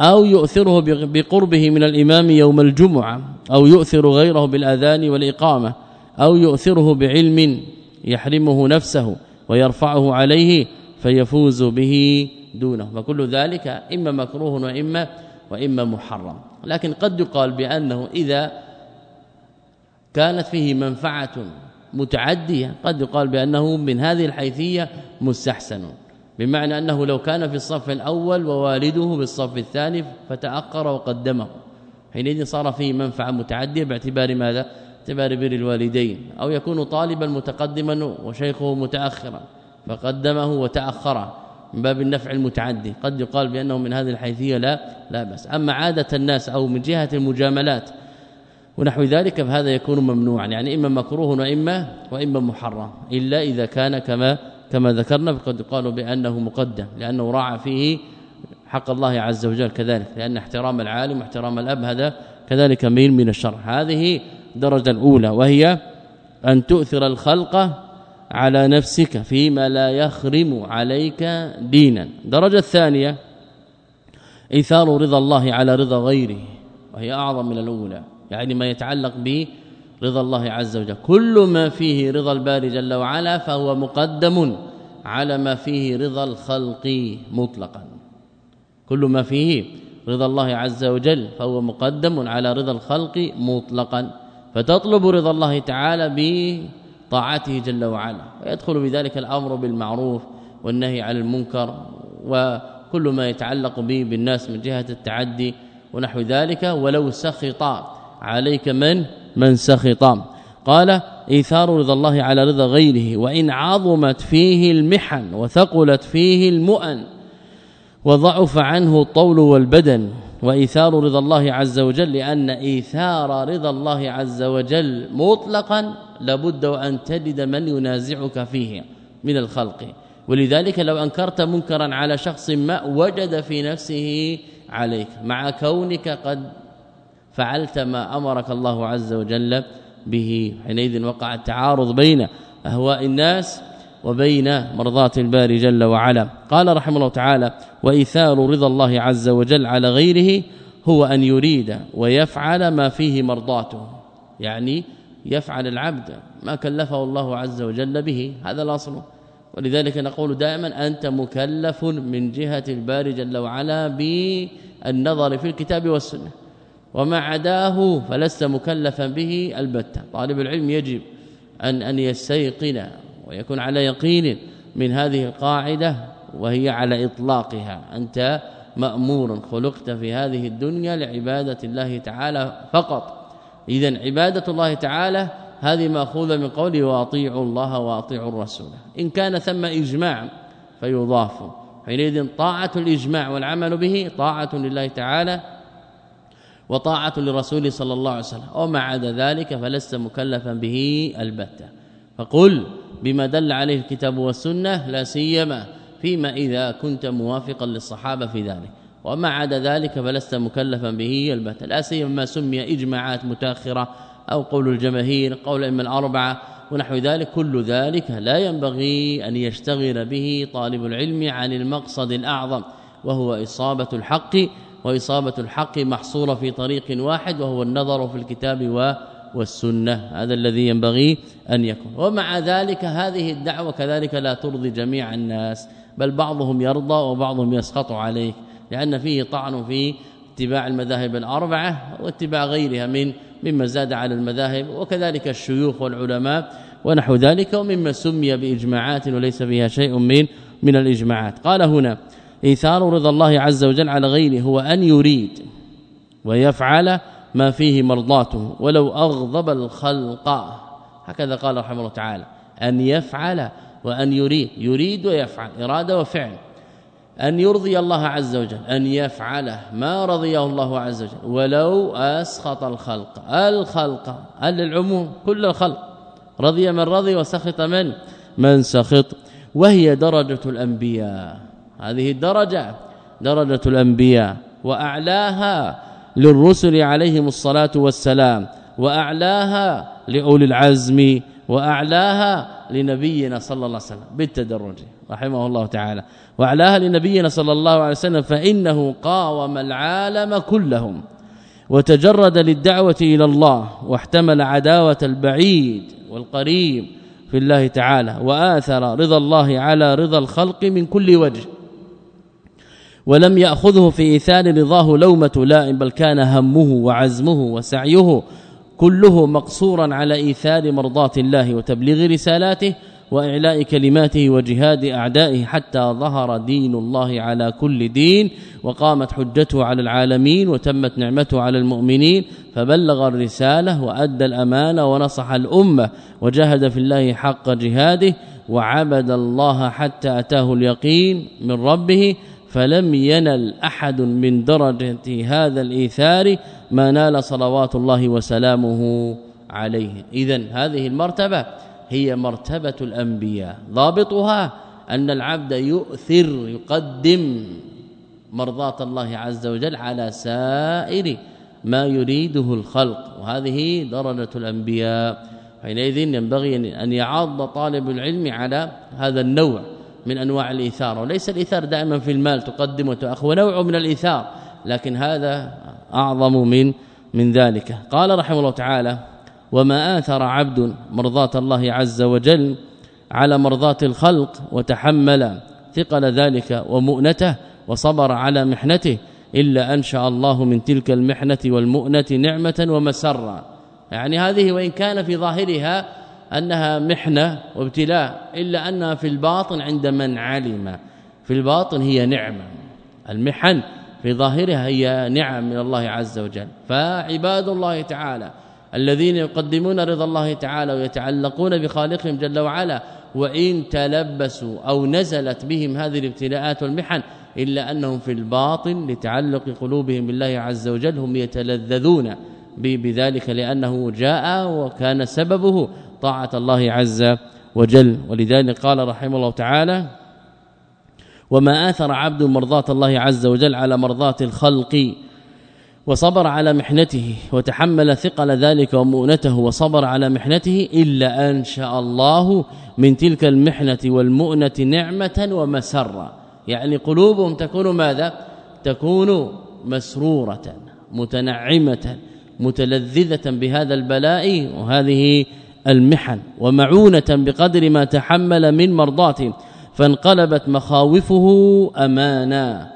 أو يؤثره بقربه من الإمام يوم الجمعة. أو يؤثر غيره بالأذان والإقامة. أو يؤثره بعلم يحرمه نفسه ويرفعه عليه فيفوز به دونه. فكل ذلك إما مكروه وإما وإما محرم. لكن قد يقال بأنه إذا كانت فيه منفعة متعدية قد يقال بأنه من هذه الحيثية مستحسن. بمعنى أنه لو كان في الصف الأول ووالده بالصف الثاني فتأخر وقدمه. حينئذ صار فيه منفعة متعدية باعتبار ماذا؟ اعتبار بر الوالدين أو يكون طالبا متقدما وشيخه متاخرا فقدمه وتأخر من باب النفع المتعدي. قد يقال بأنه من هذه الحيثية لا لا بس أما عادة الناس أو من جهة المجاملات ونحو ذلك فهذا يكون ممنوعا. يعني إما مكروه وإما وإما محرم. إلا إذا كان كما كما ذكرنا فقد يقال بأنه مقدم لأنه راعى فيه حق الله عز وجل كذلك. لأن احترام العالم واحترام الأب هذا كذلك ميل من الشرع هذه الدرجه الأولى وهي أن تؤثر الخلق على نفسك فيما لا يخرم عليك دينا. الدرجه الثانية إيثار رضا الله على رضا غيره وهي أعظم من الأولى يعني ما يتعلق به رضا الله عز وجل. كل ما فيه رضا الباري جل وعلا فهو مقدم على ما فيه رضا الخلق مطلقا. كل ما فيه رضا الله عز وجل فهو مقدم على رضا الخلق مطلقا. فتطلب رضا الله تعالى بطاعته جل وعلا ويدخل بذلك الأمر بالمعروف والنهي عن المنكر وكل ما يتعلق به بالناس من جهة التعدي ونحو ذلك ولو سخط عليك من من سخط. قال إيثار رضا الله على رضا غيره وإن عظمت فيه المحن وثقلت فيه المؤن وضعف عنه الطول والبدن. وإيثار رضا الله عز وجل لأن إيثار رضا الله عز وجل مطلقا لابد ان تجد من ينازعك فيه من الخلق. ولذلك لو أنكرت منكرا على شخص ما وجد في نفسه عليك مع كونك قد فعلت ما أمرك الله عز وجل به. حينئذ وقع التعارض بين أهواء الناس وبين مرضات الباري جل وعلا. قال رحمه الله تعالى وإيثار رضا الله عز وجل على غيره هو أن يريد ويفعل ما فيه مرضاته. يعني يفعل العبد ما كلفه الله عز وجل به. هذا الأصل. ولذلك نقول دائما أنت مكلف من جهة الباري جل وعلا بالنظر في الكتاب والسنة. وما عداه فلست مكلفا به البتة. طالب العلم يجب أن أن يستيقن ويكون على يقين من هذه القاعدة وهي على إطلاقها. أنت مأمور خلقت في هذه الدنيا لعبادة الله تعالى فقط. اذا عبادة الله تعالى هذه مأخوذة من قوله وأطيعوا الله وأطيعوا الرسول. إن كان ثم إجماع فيضاف. حينئذ طاعة الإجماع والعمل به طاعة لله تعالى وطاعة لرسوله صلى الله عليه وسلم. وما عدا ذلك فلست مكلفا به البتة. فقل بما دل عليه الكتاب والسنة لا سيما فيما إذا كنت موافقا للصحابة في ذلك. وما عدا ذلك فلست مكلفا به البتة لا سيما ما سمي إجماعات متأخرة أو قول الجماهير قول الأئمة الأربعة ونحو ذلك. كل ذلك لا ينبغي أن يشتغل به طالب العلم عن المقصد الأعظم وهو إصابة الحق وإصابة الحق محصورة في طريق واحد وهو النظر في الكتاب والسنة هذا الذي ينبغي أن يكون. ومع ذلك هذه الدعوة كذلك لا ترضي جميع الناس بل بعضهم يرضى وبعضهم يسخط عليك لأن فيه طعن في اتباع المذاهب الأربعة واتباع غيرها من مما زاد على المذاهب وكذلك الشيوخ والعلماء ونحو ذلك ومما سمي بإجماعات وليس فيها شيء من من الإجماعات. قال هنا إيثار رضا الله عز وجل على غيره هو أن يريد ويفعل ما فيه مرضاته ولو أغضب الخلق. هكذا قال رحمه الله تعالى أن يفعل وأن يريد يريد ويفعل إرادة وفعل. أن يرضي الله عز وجل أن يفعله ما رضيه الله عز وجل. ولو أسخط الخلق الخلق العموم كل الخلق. رضي من رضي وسخط من؟ من سخط. وهي درجة الأنبياء. هذه الدرجة درجة الأنبياء. وأعلاها للرسل عليهم الصلاة والسلام وأعلاها لأولي العزم وأعلاها لنبينا صلى الله عليه وسلم بالتدرج رحمه الله تعالى. وأعلاها لنبينا صلى الله عليه وسلم فإنه قاوم العالم كلهم وتجرد للدعوة إلى الله واحتمل عداوة البعيد والقريب في الله تعالى وآثر رضا الله على رضا الخلق من كل وجه. ولم يأخذه في إيثار رضاه لومة لائم بل كان همه وعزمه وسعيه كله مقصورا على إيثار مرضات الله وتبليغ رسالاته وإعلاء كلماته وجهاد أعدائه حتى ظهر دين الله على كل دين وقامت حجته على العالمين وتمت نعمته على المؤمنين فبلغ الرسالة وأدى الأمانة ونصح الأمة وجاهد في الله حق جهاده وعبد الله حتى أتاه اليقين من ربه فلم ينل أحد من درجة هذا الإيثار ما نال صلوات الله وسلامه عليه. اذا هذه المرتبة هي مرتبة الأنبياء. ضابطها أن العبد يؤثر يقدم مرضات الله عز وجل على سائر ما يريده الخلق. وهذه درجة الأنبياء. حينئذ ينبغي أن يعض طالب العلم على هذا النوع. من أنواع الإيثار وليس الإيثار دائما في المال تقدم وتؤخر ونوع من الإيثار لكن هذا أعظم من من ذلك. قال رحمه الله تعالى وما آثر عبد مرضات الله عز وجل على مرضات الخلق وتحمل ثقل ذلك ومؤنته وصبر على محنته إلا أنشأ الله من تلك المحنة والمؤنة نعمة ومسرا. يعني هذه وإن كان في ظاهرها أنها محنة وابتلاء إلا أنها في الباطن عند من علم. في الباطن هي نعمة. المحن في ظاهرها هي نعم من الله عز وجل. فعباد الله تعالى الذين يقدمون رضا الله تعالى ويتعلقون بخالقهم جل وعلا وإن تلبسوا أو نزلت بهم هذه الابتلاءات والمحن إلا أنهم في الباطن لتعلق قلوبهم بالله عز وجل هم يتلذذون بذلك لأنه جاء وكان سببه. طاعة الله عز وجل. ولذلك قال رحمه الله تعالى وما آثر عبد مرضات الله عز وجل على مرضات الخلق وصبر على محنته وتحمل ثقل ذلك ومؤنته وصبر على محنته إلا أن شاء الله من تلك المحنة والمؤنة نعمة ومسرة. يعني قلوبهم تكون ماذا؟ تكون مسرورة متنعمة متلذذة بهذا البلاء. وهذه المحن ومعونة بقدر ما تحمل من مرضاته فانقلبت مخاوفه أمانا.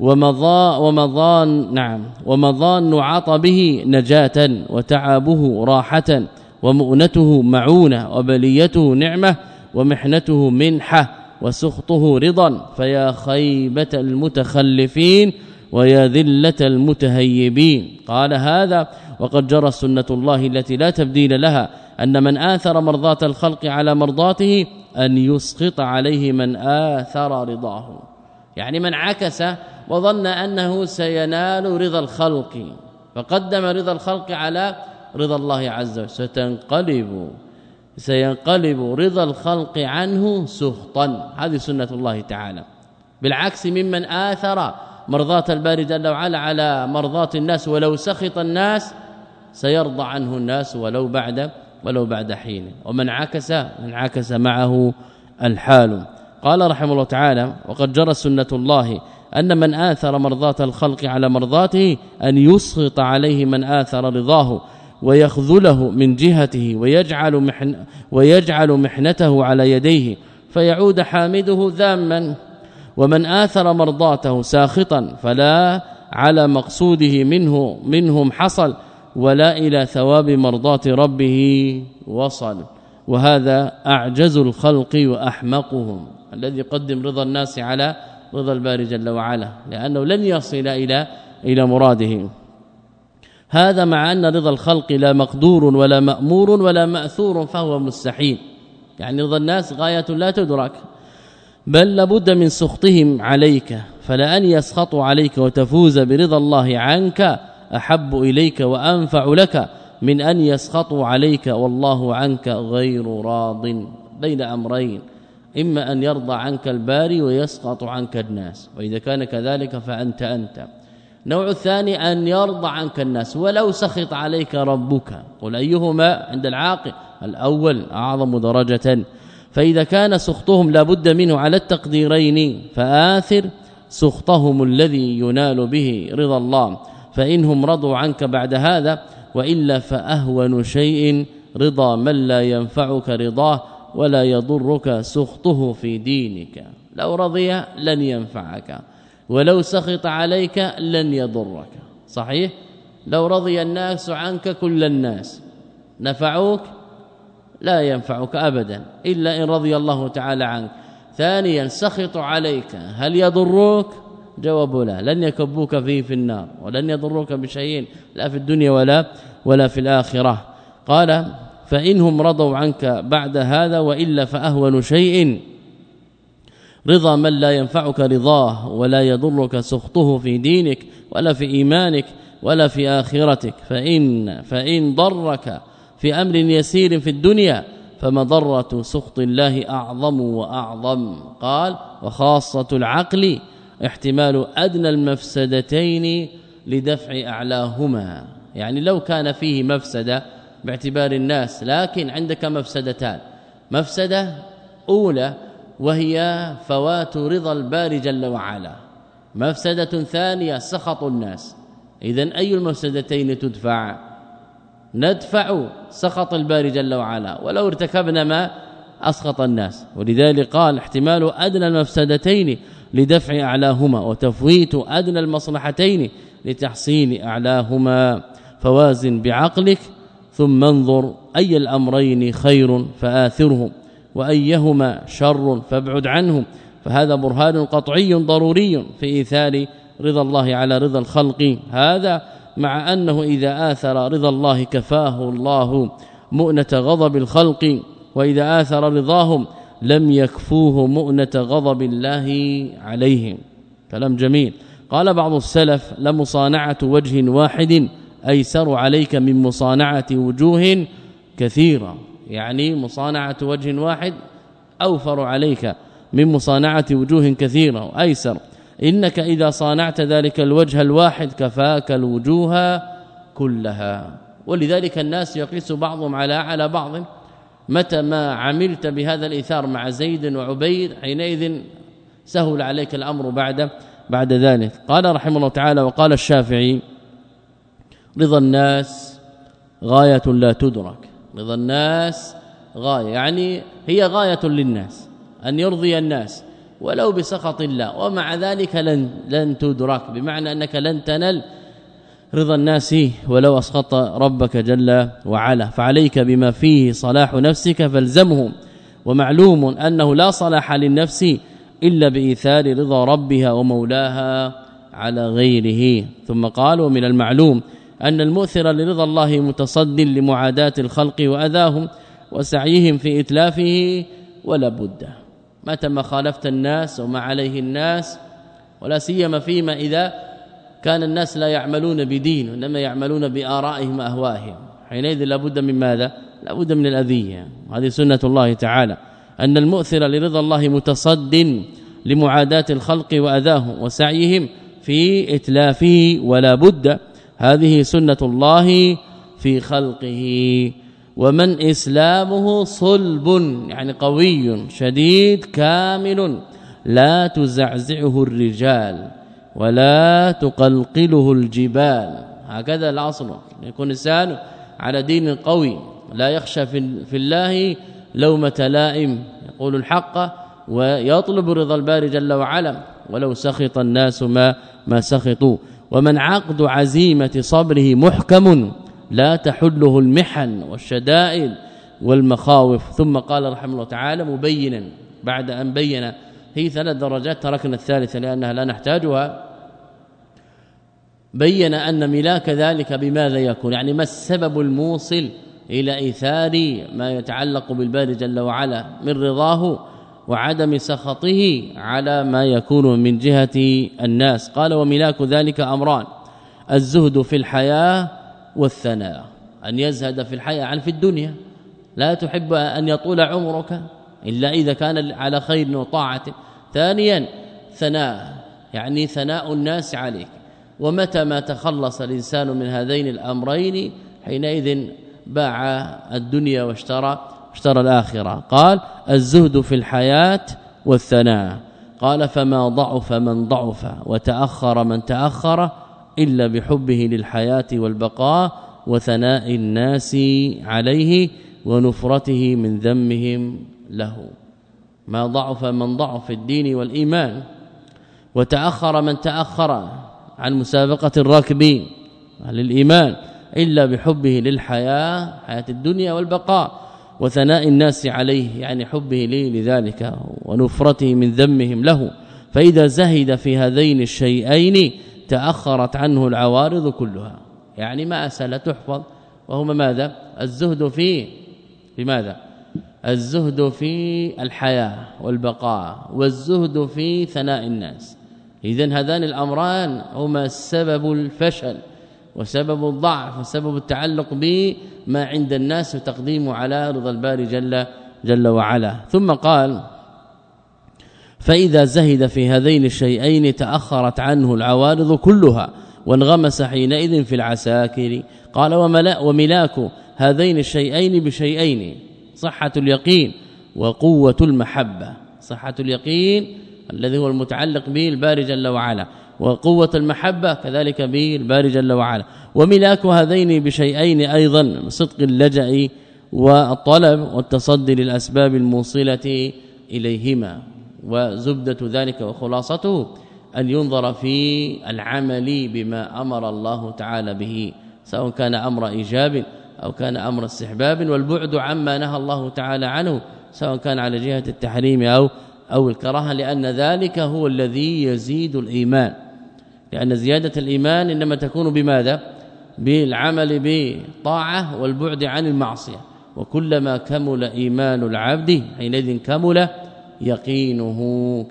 ومضى ومضان نعم ومضان عطبه نجاة وتعابه راحة ومؤنته معونة وبليته نعمة ومحنته منحة وسخطه رضا. فيا خيبة المتخلفين ويا ذلة المتهيبين. قال هذا وقد جرى سنة الله التي لا تبديل لها. أن من آثر مرضات الخلق على مرضاته أن يسقط عليه من آثر رضاه. يعني من عكس وظن أنه سينال رضا الخلق فقدم رضا الخلق على رضا الله عز وجل. ستنقلب سينقلب رضا الخلق عنه سخطا. هذه سنة الله تعالى. بالعكس ممن آثر مرضات الباري جل وعلا على مرضات الناس ولو سخط الناس سيرضى عنه الناس ولو بعد ولو بعد حين. ومن عكس من عكس معه الحال. قال رحمه الله تعالى وقد جرى سنة الله أن من آثر مرضات الخلق على مرضاته أن يسخط عليه من آثر رضاه ويخذله من جهته ويجعل محن ويجعل محنته على يديه فيعود حامده ذاما. ومن آثر مرضاته ساخطا فلا على مقصوده منه منهم حصل. ولا إلى ثواب مرضات ربه وصل. وهذا أعجز الخلق وأحمقهم. الذي يقدم رضا الناس على رضا الباري جل وعلا لأنه لن يصل إلى إلى مراده. هذا مع أن رضا الخلق لا مقدور ولا مأمور ولا مأثور فهو مستحيل. يعني رضا الناس غاية لا تدرك بل لابد من سخطهم عليك فلأن يسخطوا عليك وتفوز برضا الله عنك أحب إليك وأنفع لك من أن يسخطوا عليك والله عنك غير راض. بين أمرين إما أن يرضى عنك الباري ويسقط عنك الناس وإذا كان كذلك فأنت أنت. نوع الثاني أن يرضى عنك الناس ولو سخط عليك ربك. قل أيهما عند العاقل؟ الأول أعظم درجة. فإذا كان سخطهم لابد منه على التقديرين فآثر سخطهم الذي ينال به رضا الله. فإنهم رضوا عنك بعد هذا وإلا فأهون شيء رضا من لا ينفعك رضاه ولا يضرك سخطه في دينك. لو رضي لن ينفعك ولو سخط عليك لن يضرك. صحيح؟ لو رضي الناس عنك كل الناس نفعوك؟ لا ينفعك ابدا إلا إن رضي الله تعالى عنك. ثانيا سخط عليك هل يضروك جواب لا لن يكبوك فيه في النار ولن يضروك بشيء لا في الدنيا ولا ولا في الآخرة. قال فإنهم رضوا عنك بعد هذا وإلا فأهون شيء. رضا من لا ينفعك رضاه ولا يضرك سخطه في دينك ولا في إيمانك ولا في آخرتك. فإن فإن ضرك في أمر يسير في الدنيا فمضرة سخط الله أعظم وأعظم. قال وخاصة العقل احتمال أدنى المفسدتين لدفع أعلاهما. يعني لو كان فيه مفسدة باعتبار الناس لكن عندك مفسدتان. مفسدة أولى وهي فوات رضا الباري جل وعلا. مفسدة ثانية سخط الناس. اذا أي المفسدتين تدفع؟ ندفع سخط الباري جل وعلا. ولو ارتكبنا ما أسخط الناس. ولذلك قال احتمال أدنى المفسدتين لدفع أعلاهما وتفويت أدنى المصلحتين لتحصيل أعلاهما. فوازن بعقلك ثم انظر أي الأمرين خير فآثره وأيهما شر فابعد عنه فهذا برهان قطعي ضروري في إيثار رضا الله على رضا الخلق. هذا مع أنه إذا آثر رضا الله كفاه الله مؤنة غضب الخلق وإذا آثر رضاهم لم يكفوه مؤنة غضب الله عليهم. كلام جميل. قال بعض السلف لمصانعة وجه واحد أيسر عليك من مصانعة وجوه كثيرة. يعني مصانعة وجه واحد أوفر عليك من مصانعة وجوه كثيرة وأيسر. إنك إذا صانعت ذلك الوجه الواحد كفاك الوجوه كلها. ولذلك الناس يقيس بعضهم على على بعض. متى ما عملت بهذا الإيثار مع زيد وعبيد حينئذ سهل عليك الأمر بعد بعد ذلك. قال رحمه الله تعالى وقال الشافعي رضا الناس غاية لا تدرك. رضا الناس غاية يعني هي غاية للناس أن يرضي الناس. ولو بسخط الله ومع ذلك لن لن تدرك بمعنى أنك لن تنل. رضا الناس ولو اسخط ربك جل وعلا. فعليك بما فيه صلاح نفسك فالزمه ومعلوم أنه لا صلاح للنفس إلا بإيثار رضا ربها ومولاها على غيره. ثم قال ومن المعلوم أن المؤثر لرضا الله متصد لمعاداة الخلق وأذاهم وسعيهم في إتلافه ولا بد. متى ما خالفت الناس وما عليه الناس ولا سيما فيما إذا كان الناس لا يعملون بدين وانما يعملون بآرائهم وأهوائهم. حينئذ لابد من ماذا؟ لابد من الأذية. هذه سنة الله تعالى. أن المؤثر لرضا الله متصد لمعاداة الخلق وأذاهم وسعيهم في إتلافه ولا بد. هذه سنة الله في خلقه. ومن إسلامه صلب يعني قوي شديد كامل لا تزعزعه الرجال. ولا تقلقله الجبال. هكذا الاصل يكون الإنسان على دين قوي. لا يخشى في الله لومة لائم. يقول الحق ويطلب رضا الباري جل وعلا. ولو سخط الناس ما ما سخطوا. ومن عقد عزيمة صبره محكم لا تحله المحن والشدائد والمخاوف. ثم قال رحمه الله تعالى مبينا. بعد أن بين هي ثلاث درجات تركنا الثالثة لأنها لا نحتاجها. بين أن ملاك ذلك بماذا يكون؟ يعني ما السبب الموصل إلى إيثار ما يتعلق بالباري جل وعلا؟ من رضاه وعدم سخطه على ما يكون من جهة الناس. قال وملاك ذلك أمران الزهد في الحياة والثناء. أن يزهد في الحياة عن في الدنيا. لا تحب أن يطول عمرك. إلا إذا كان على خير وطاعة. ثانيا ثناء يعني ثناء الناس عليك. ومتى ما تخلص الإنسان من هذين الأمرين؟ حينئذ باع الدنيا واشترى اشترى الآخرة. قال الزهد في الحياة والثناء. قال فما ضعف من ضعف وتأخر من تأخر إلا بحبه للحياة والبقاء وثناء الناس عليه ونفرته من ذمهم. له. ما ضعف من ضعف الدين والإيمان وتأخر من تأخر عن مسابقة الراكبين للإيمان إلا بحبه للحياة حياة الدنيا والبقاء وثناء الناس عليه يعني حبه لي لذلك ونفرته من ذمهم له. فإذا زهد في هذين الشيئين تأخرت عنه العوارض كلها. يعني ما أسهل تحفظ. وهما ماذا؟ الزهد في لماذا الزهد في الحياة والبقاء والزهد في ثناء الناس. اذا هذان الأمران هما سبب الفشل وسبب الضعف وسبب التعلق بما عند الناس وتقديمه على رضا الباري جل جل وعلا. ثم قال فإذا زهد في هذين الشيئين تأخرت عنه العوارض كلها وانغمس حينئذ في العساكر. قال وملا وملاك هذين الشيئين بشيئين. صحة اليقين وقوة المحبة. صحة اليقين الذي هو المتعلق به الباري جل وعلا وقوة المحبة كذلك به الباري جل وعلا. وملاك هذين بشيئين أيضا صدق اللجأ والطلب والتصدي للأسباب الموصلة إليهما. وزبدة ذلك وخلاصته أن ينظر في العمل بما أمر الله تعالى به سواء كان أمر إيجاب أو كان أمر استحباب والبعد عما نهى الله تعالى عنه سواء كان على جهة التحريم أو أو الكراهة لأن ذلك هو الذي يزيد الإيمان. لأن زيادة الإيمان إنما تكون بماذا؟ بالعمل بطاعة والبعد عن المعصية. وكلما كمل إيمان العبد حينئذ كمل يقينه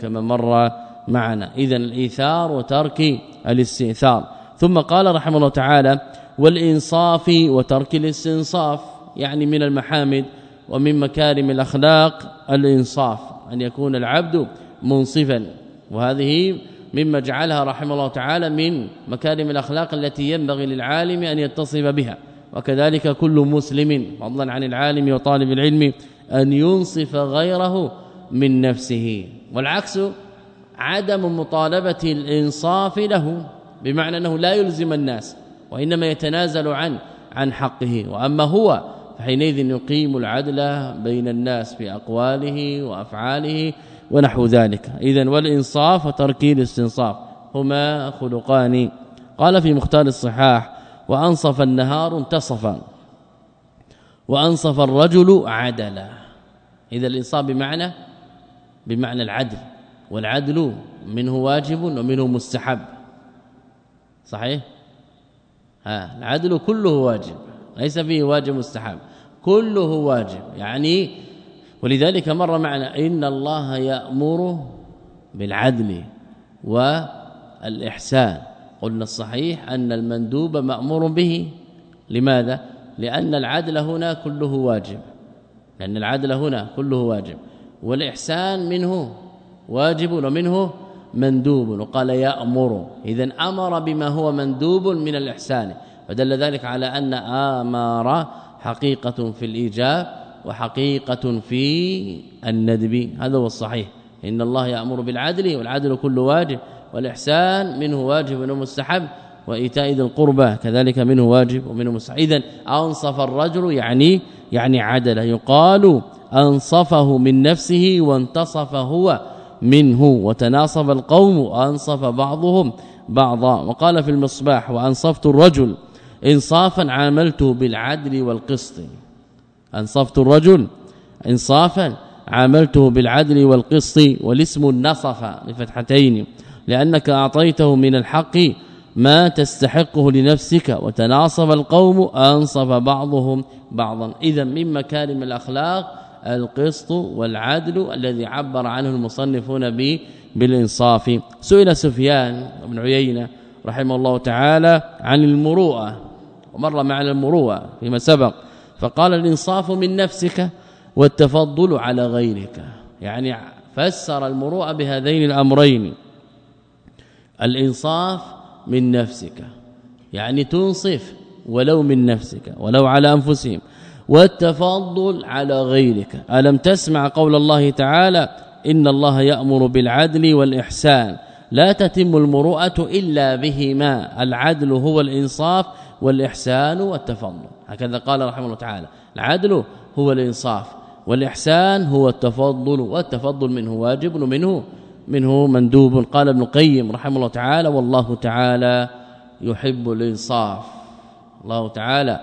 كما مر معنا. اذا الإيثار وترك الاستئثار. ثم قال رحمه الله تعالى والإنصاف وترك الاستنصاف يعني من المحامد ومن مكارم الأخلاق الإنصاف أن يكون العبد منصفا. وهذه مما جعلها رحمه الله تعالى من مكارم الأخلاق التي ينبغي للعالم أن يتصف بها. وكذلك كل مسلم فضلا عن العالم وطالب العلم أن ينصف غيره من نفسه. والعكس عدم مطالبة الإنصاف له بمعنى أنه لا يلزم الناس وإنما يتنازل عن عن حقه. وأما هو فحينئذ يقيم العدل بين الناس في أقواله وأفعاله ونحو ذلك. اذا والإنصاف وترك الاستنصاف هما خلقان. قال في مختار الصحاح وأنصف النهار انتصف وأنصف الرجل عدلا. إذا الإنصاف بمعنى بمعنى العدل. والعدل منه واجب ومنه مستحب. صحيح؟ ها العدل كله واجب ليس فيه واجب مستحب كله واجب يعني ولذلك مر معنا إن الله يأمر بالعدل والإحسان قلنا الصحيح أن المندوب مأمور به لماذا؟ لأن العدل هنا كله واجب لأن العدل هنا كله واجب والإحسان منه واجب ومنه مندوب. وقال يأمر اذا أمر بما هو مندوب من الإحسان. فدل ذلك على أن آمر حقيقة في الإيجاب وحقيقة في الندب. هذا هو الصحيح. إن الله يأمر بالعدل والعدل كل واجب والإحسان منه واجب ومنه مستحب وإيتاء ذي القربى كذلك منه واجب ومنه مستحب. اذا أنصف الرجل يعني يعني عدل. يقال أنصفه من نفسه وانتصف هو. منه وتناصف القوم وأنصف بعضهم بعضا. وقال في المصباح وأنصفت الرجل انصافا عاملته بالعدل والقسط. أنصفت الرجل انصافا عاملته بالعدل والقسط والاسم النصف بفتحتين لأنك أعطيته من الحق ما تستحقه لنفسك. وتناصب القوم أنصف بعضهم بعضا. اذا من مكارم الأخلاق القسط والعدل الذي عبر عنه المصنفون به بالإنصاف. سئل سفيان بن عيينة رحمه الله تعالى عن المروءة ومر معنا المروءة فيما سبق فقال الإنصاف من نفسك والتفضل على غيرك. يعني فسر المروءة بهذين الأمرين. الإنصاف من نفسك يعني تنصف ولو من نفسك ولو على أنفسهم. والتفضل على غيرك. ألم تسمع قول الله تعالى إن الله يأمر بالعدل والإحسان؟ لا تتم المروءة إلا بهما. العدل هو الإنصاف والإحسان والتفضل. هكذا قال رحمه الله تعالى. العدل هو الإنصاف والإحسان هو التفضل والتفضل منه واجب ومنه منه مندوب. قال ابن القيم رحمه الله تعالى والله تعالى يحب الإنصاف. الله تعالى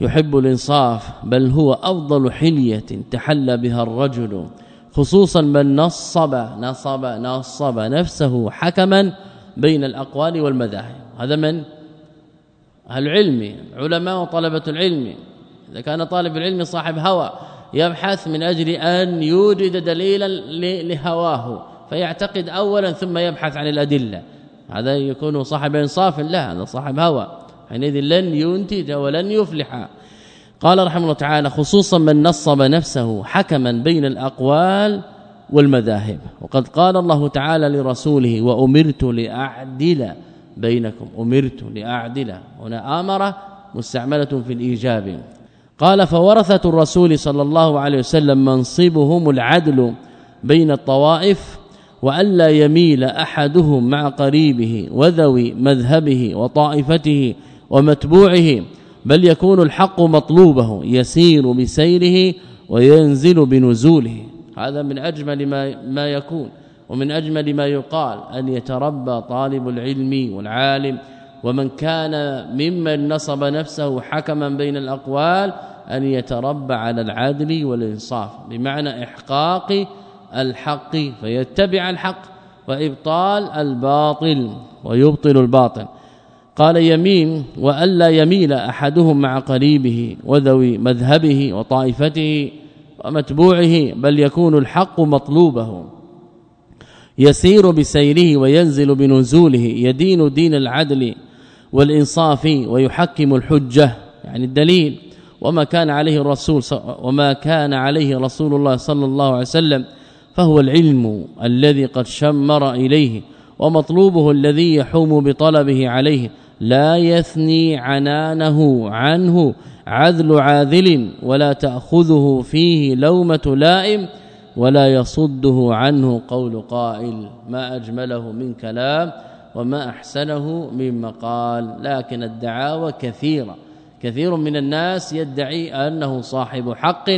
يحب الإنصاف بل هو أفضل حلية تحلى بها الرجل خصوصا من نصب نصب نصب نفسه حكما بين الأقوال والمذاهب. هذا من أهل العلم علماء وطلبة العلم. إذا كان طالب العلم صاحب هوى يبحث من أجل أن يوجد دليلا لهواه فيعتقد اولا ثم يبحث عن الأدلة. هذا يكون صاحب إنصاف لا هذا صاحب هوى. حينئذ لن ينتج ولن يفلح. قال رحمه الله تعالى خصوصا من نصب نفسه حكما بين الأقوال والمذاهب. وقد قال الله تعالى لرسوله وأمرت لأعدل بينكم. أمرت لأعدل. هنا آمر مستعملة في الإيجاب. قال فورثة الرسول صلى الله عليه وسلم منصبهم العدل بين الطوائف والا يميل أحدهم مع قريبه وذوي مذهبه وطائفته ومتبوعه بل يكون الحق مطلوبه يسير بسيره وينزل بنزوله. هذا من أجمل ما ما يكون ومن أجمل ما يقال أن يتربى طالب العلم والعالم ومن كان ممن نصب نفسه حكما بين الأقوال أن يتربى على العدل والإنصاف بمعنى إحقاق الحق فيتبع الحق وإبطال الباطل ويبطل الباطل. قال يمين وألا يميل أحدهم مع قريبه وذوي مذهبه وطائفته ومتبوعه بل يكون الحق مطلوبه. يسير بسيره وينزل بنزوله يدين دين العدل والإنصاف ويحكم الحجة. يعني الدليل وما كان عليه الرسول وما كان عليه رسول الله صلى الله عليه وسلم فهو العلم الذي قد شمر إليه ومطلوبه الذي يحوم بطلبه عليه. لا يثني عنانه عنه عذل عاذل ولا تأخذه فيه لومة لائم ولا يصده عنه قول قائل ما أجمله من كلام وما أحسنه من مقال لكن الدعاوى كثيرة كثير من الناس يدعي أنه صاحب حق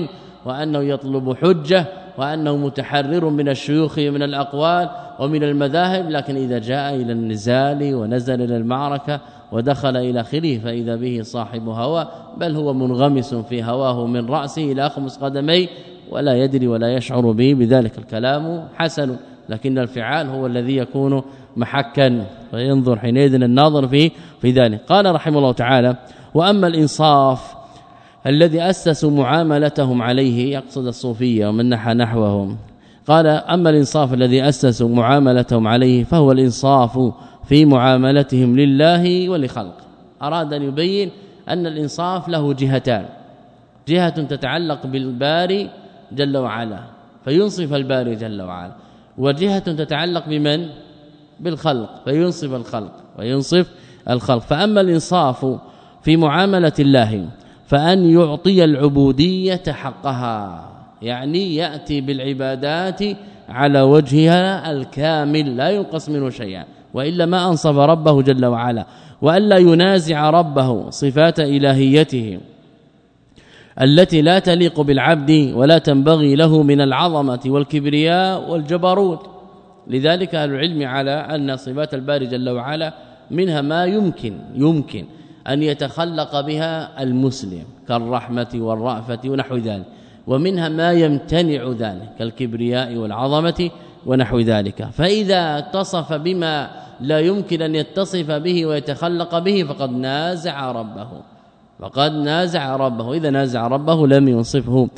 وأنه يطلب حجة وأنه متحرر من الشيوخ من الأقوال ومن المذاهب لكن إذا جاء إلى النزال ونزل إلى المعركة ودخل إلى آخره فإذا به صاحب هوى بل هو منغمس في هواه من رأسه إلى خمس قدميه ولا يدري ولا يشعر به بذلك الكلام حسن. لكن الفعال هو الذي يكون محكا فينظر حينئذ الناظر في في ذلك. قال رحمه الله تعالى وأما الإنصاف الذي اسسوا معاملتهم عليه يقصد الصوفية ومن نحى نحوهم. قال أما الإنصاف الذي اسسوا معاملتهم عليه فهو الإنصاف في معاملتهم لله ولخلق. أراد أن يبين أن الإنصاف له جهتان. جهة تتعلق بالباري جل وعلا فينصف الباري جل وعلا. وجهة تتعلق بمن؟ بالخلق فينصف الخلق وينصف الخلق. فأما الإنصاف في معاملة الله فأن يعطي العبودية حقها يعني يأتي بالعبادات على وجهها الكامل لا ينقص منه شيئا. وإلا ما أنصف ربه جل وعلا وألا ينازع ربه صفات إلهيته التي لا تليق بالعبد ولا تنبغي له من العظمة والكبرياء والجبروت. لذلك أهل العلم على أن صفات الباري جل وعلا منها ما يمكن يمكن أن يتخلق بها المسلم كالرحمة والرأفة ونحو ذلك ومنها ما يمتنع ذلك كالكبرياء والعظمة ونحو ذلك. فإذا اتصف بما لا يمكن أن يتصف به ويتخلق به فقد نازع ربه. فقد نازع ربه. إذا نازع ربه لم ينصفه.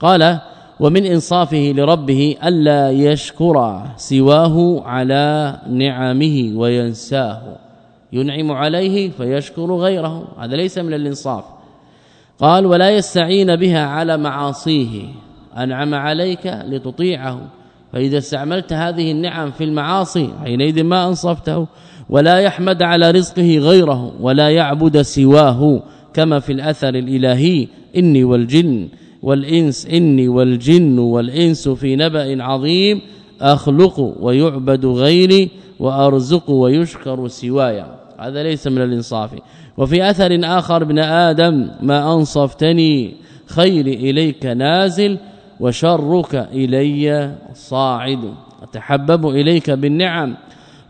قال ومن إنصافه لربه ألا يشكر سواه على نعمه وينساه. ينعم عليه فيشكر غيره. هذا ليس من الإنصاف. قال ولا يستعين بها على معاصيه. أنعم عليك لتطيعه. فإذا استعملت هذه النعم في المعاصي حينئذ ما أنصفته ولا يحمد على رزقه غيره ولا يعبد سواه كما في الأثر الإلهي إني والجن والإنس إني والجن والإنس في نبأ عظيم أخلق ويعبد غيري وأرزق ويشكر سوايا. هذا ليس من الإنصاف. وفي أثر آخر ابن آدم ما أنصفتني خير إليك نازل وشرك إلي صاعد. أتحبب إليك بالنعم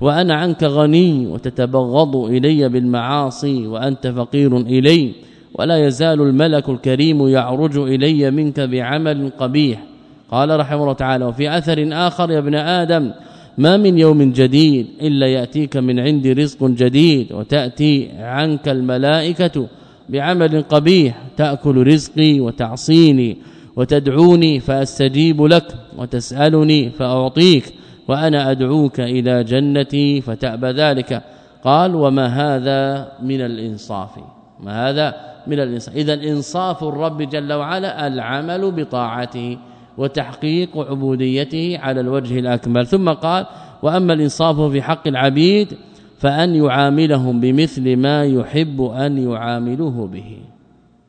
وأنا عنك غني وتتبغض إلي بالمعاصي وأنت فقير إلي ولا يزال الملك الكريم يعرج إلي منك بعمل قبيح. قال رحمه الله تعالى وفي أثر آخر يا ابن آدم ما من يوم جديد إلا يأتيك من عندي رزق جديد وتأتي عنك الملائكة بعمل قبيح تأكل رزقي وتعصيني وتدعوني فأستجيب لك وتسألني فأعطيك وأنا أدعوك إلى جنتي فتأبى ذلك. قال وما هذا من الإنصاف؟ ما هذا من الإنصاف؟ إذا إنصاف الرب جل وعلا العمل بطاعته وتحقيق عبوديته على الوجه الأكمل. ثم قال وأما الإنصاف في حق العبيد فأن يعاملهم بمثل ما يحب أن يعاملوه به.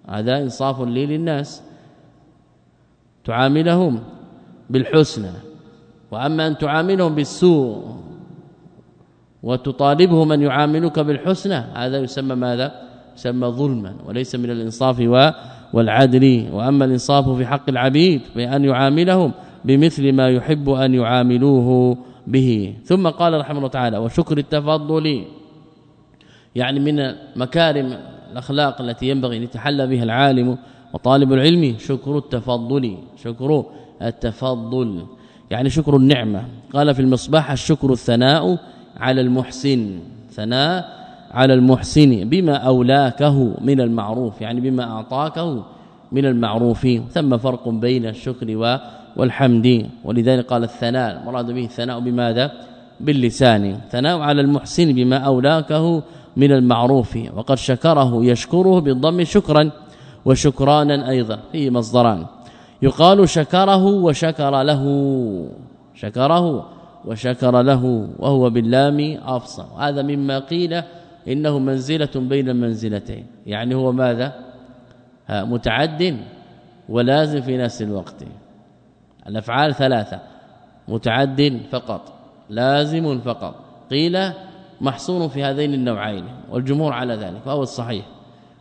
هذا إنصاف لي للناس. تعاملهم بالحسنى وأما أن تعاملهم بالسوء وتطالبهم أن يعاملوك بالحسنى هذا يسمى ماذا؟ يسمى ظلما وليس من الإنصاف والعدل. وأما الإنصاف في حق العبيد بأن يعاملهم بمثل ما يحب أن يعاملوه به. ثم قال رحمه الله تعالى وشكر التفضل يعني من مكارم الأخلاق التي ينبغي أن يتحلى بها العالم وطالب العلم شكر التفضل شكر التفضل. يعني شكر النعمة. قال في المصباح الشكر الثناء على المحسن ثناء على المحسن بما أولاكه من المعروف. يعني بما أعطاكه من المعروف. ثم فرق بين الشكر والحمد. ولذلك قال الثناء. مراد به الثناء بماذا؟ باللسان. ثناء على المحسن بما أولاكه من المعروف. وقد شكره يشكره بالضم شكرا. وشكرانا أيضا فيه مصدران. يقال شكره وشكر له شكره وشكر له وهو باللام أفصل. هذا مما قيل إنه منزلة بين المنزلتين. يعني هو ماذا؟ متعد ولازم في نفس الوقت. الأفعال ثلاثة متعد فقط لازم فقط. قيل محصور في هذين النوعين والجمهور على ذلك وهو الصحيح.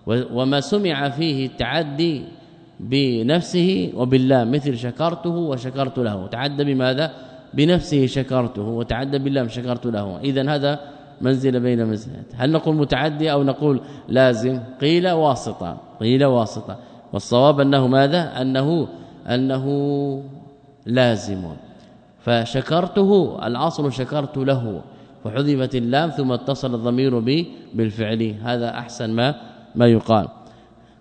وما سمع فيه التعدي بنفسه وبالله مثل شكرته وشكرت له. تعدى بماذا؟ بنفسه شكرته وتعدى بالله شكرت له. اذا هذا منزله بين منزلات هل نقول متعدي أو نقول لازم؟ قيل واسطة قيل واسطة. والصواب أنه ماذا؟ أنه أنه لازم. فشكرته الأصل شكرت له وحذفت اللام ثم اتصل الضمير به بالفعل. هذا أحسن ما ما يقال.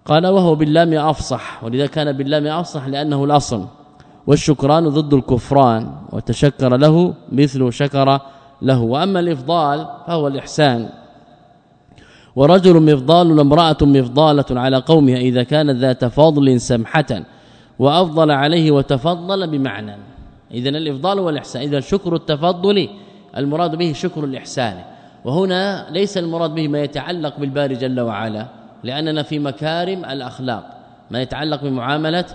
قال وهو باللام أفصح ولذا كان باللام أفصح لأنه الأصل. والشكران ضد الكفران وتشكر له مثل شكر له. وأما الإفضال فهو الإحسان. ورجل مفضال وامراه مفضالة على قومها إذا كانت ذات فضل سمحة وأفضل عليه وتفضل بمعنى. اذا الإفضال والاحسان اذا شكر التفضل المراد به شكر الإحسان. وهنا ليس المراد به ما يتعلق بالباري جل وعلا. لأننا في مكارم الأخلاق ما يتعلق بمعاملة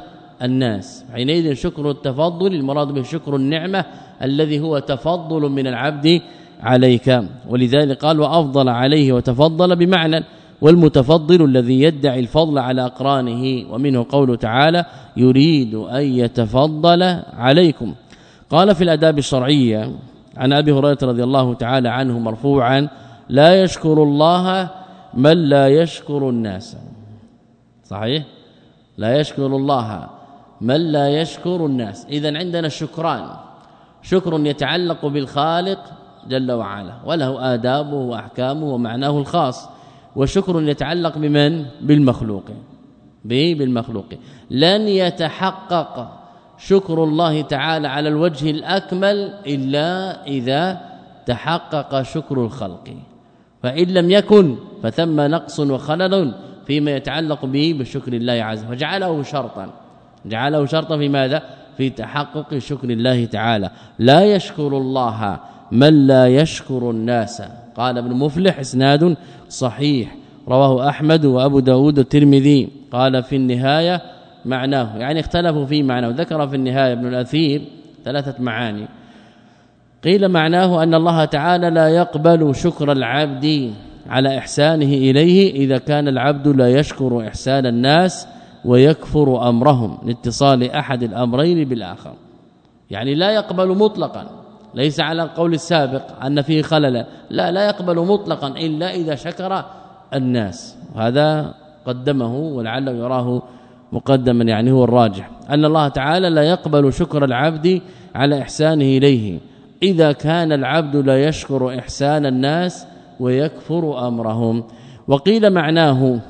الناس. حينئذ شكر التفضل المراد به شكر النعمة الذي هو تفضل من العبد عليك. ولذلك قال وأفضل عليه وتفضل بمعنى والمتفضل الذي يدعي الفضل على أقرانه. ومنه قوله تعالى يريد أن يتفضل عليكم. قال في الأداب الشرعية عن أبي هريرة رضي الله تعالى عنه مرفوعا لا يشكر الله من لا يشكر الناس. صحيح؟ لا يشكر الله. من لا يشكر الناس. اذا عندنا الشكران شكر يتعلق بالخالق جل وعلا وله آدابه وأحكامه ومعناه الخاص. وشكر يتعلق بمن؟ بالمخلوق. بالمخلوق. لن يتحقق شكر الله تعالى على الوجه الأكمل إلا إذا تحقق شكر الخلق. فإن لم يكن فثم نقص وخلل فيما يتعلق به بشكر الله عز وجل. شرطا. جعله شرطا في ماذا؟ في تحقق شكر الله تعالى. لا يشكر الله من لا يشكر الناس. قال ابن مفلح إسناد صحيح. رواه أحمد وأبو داود الترمذي قال في النهاية معناه. يعني اختلفوا في معناه. ذكر في النهاية ابن الأثير ثلاثة معاني. قيل معناه أن الله تعالى لا يقبل شكر العبد على إحسانه إليه إذا كان العبد لا يشكر إحسان الناس ويكفر أمرهم لاتصال أحد الأمرين بالآخر. يعني لا يقبل مطلقا ليس على القول السابق أن فيه خللا لا لا يقبل مطلقا إلا إذا شكر الناس. هذا قدمه ولعله يراه مقدما يعني هو الراجح. أن الله تعالى لا يقبل شكر العبد على إحسانه إليه. إذا كان العبد لا يشكر إحسان الناس ويكفر أمرهم. وقيل معناه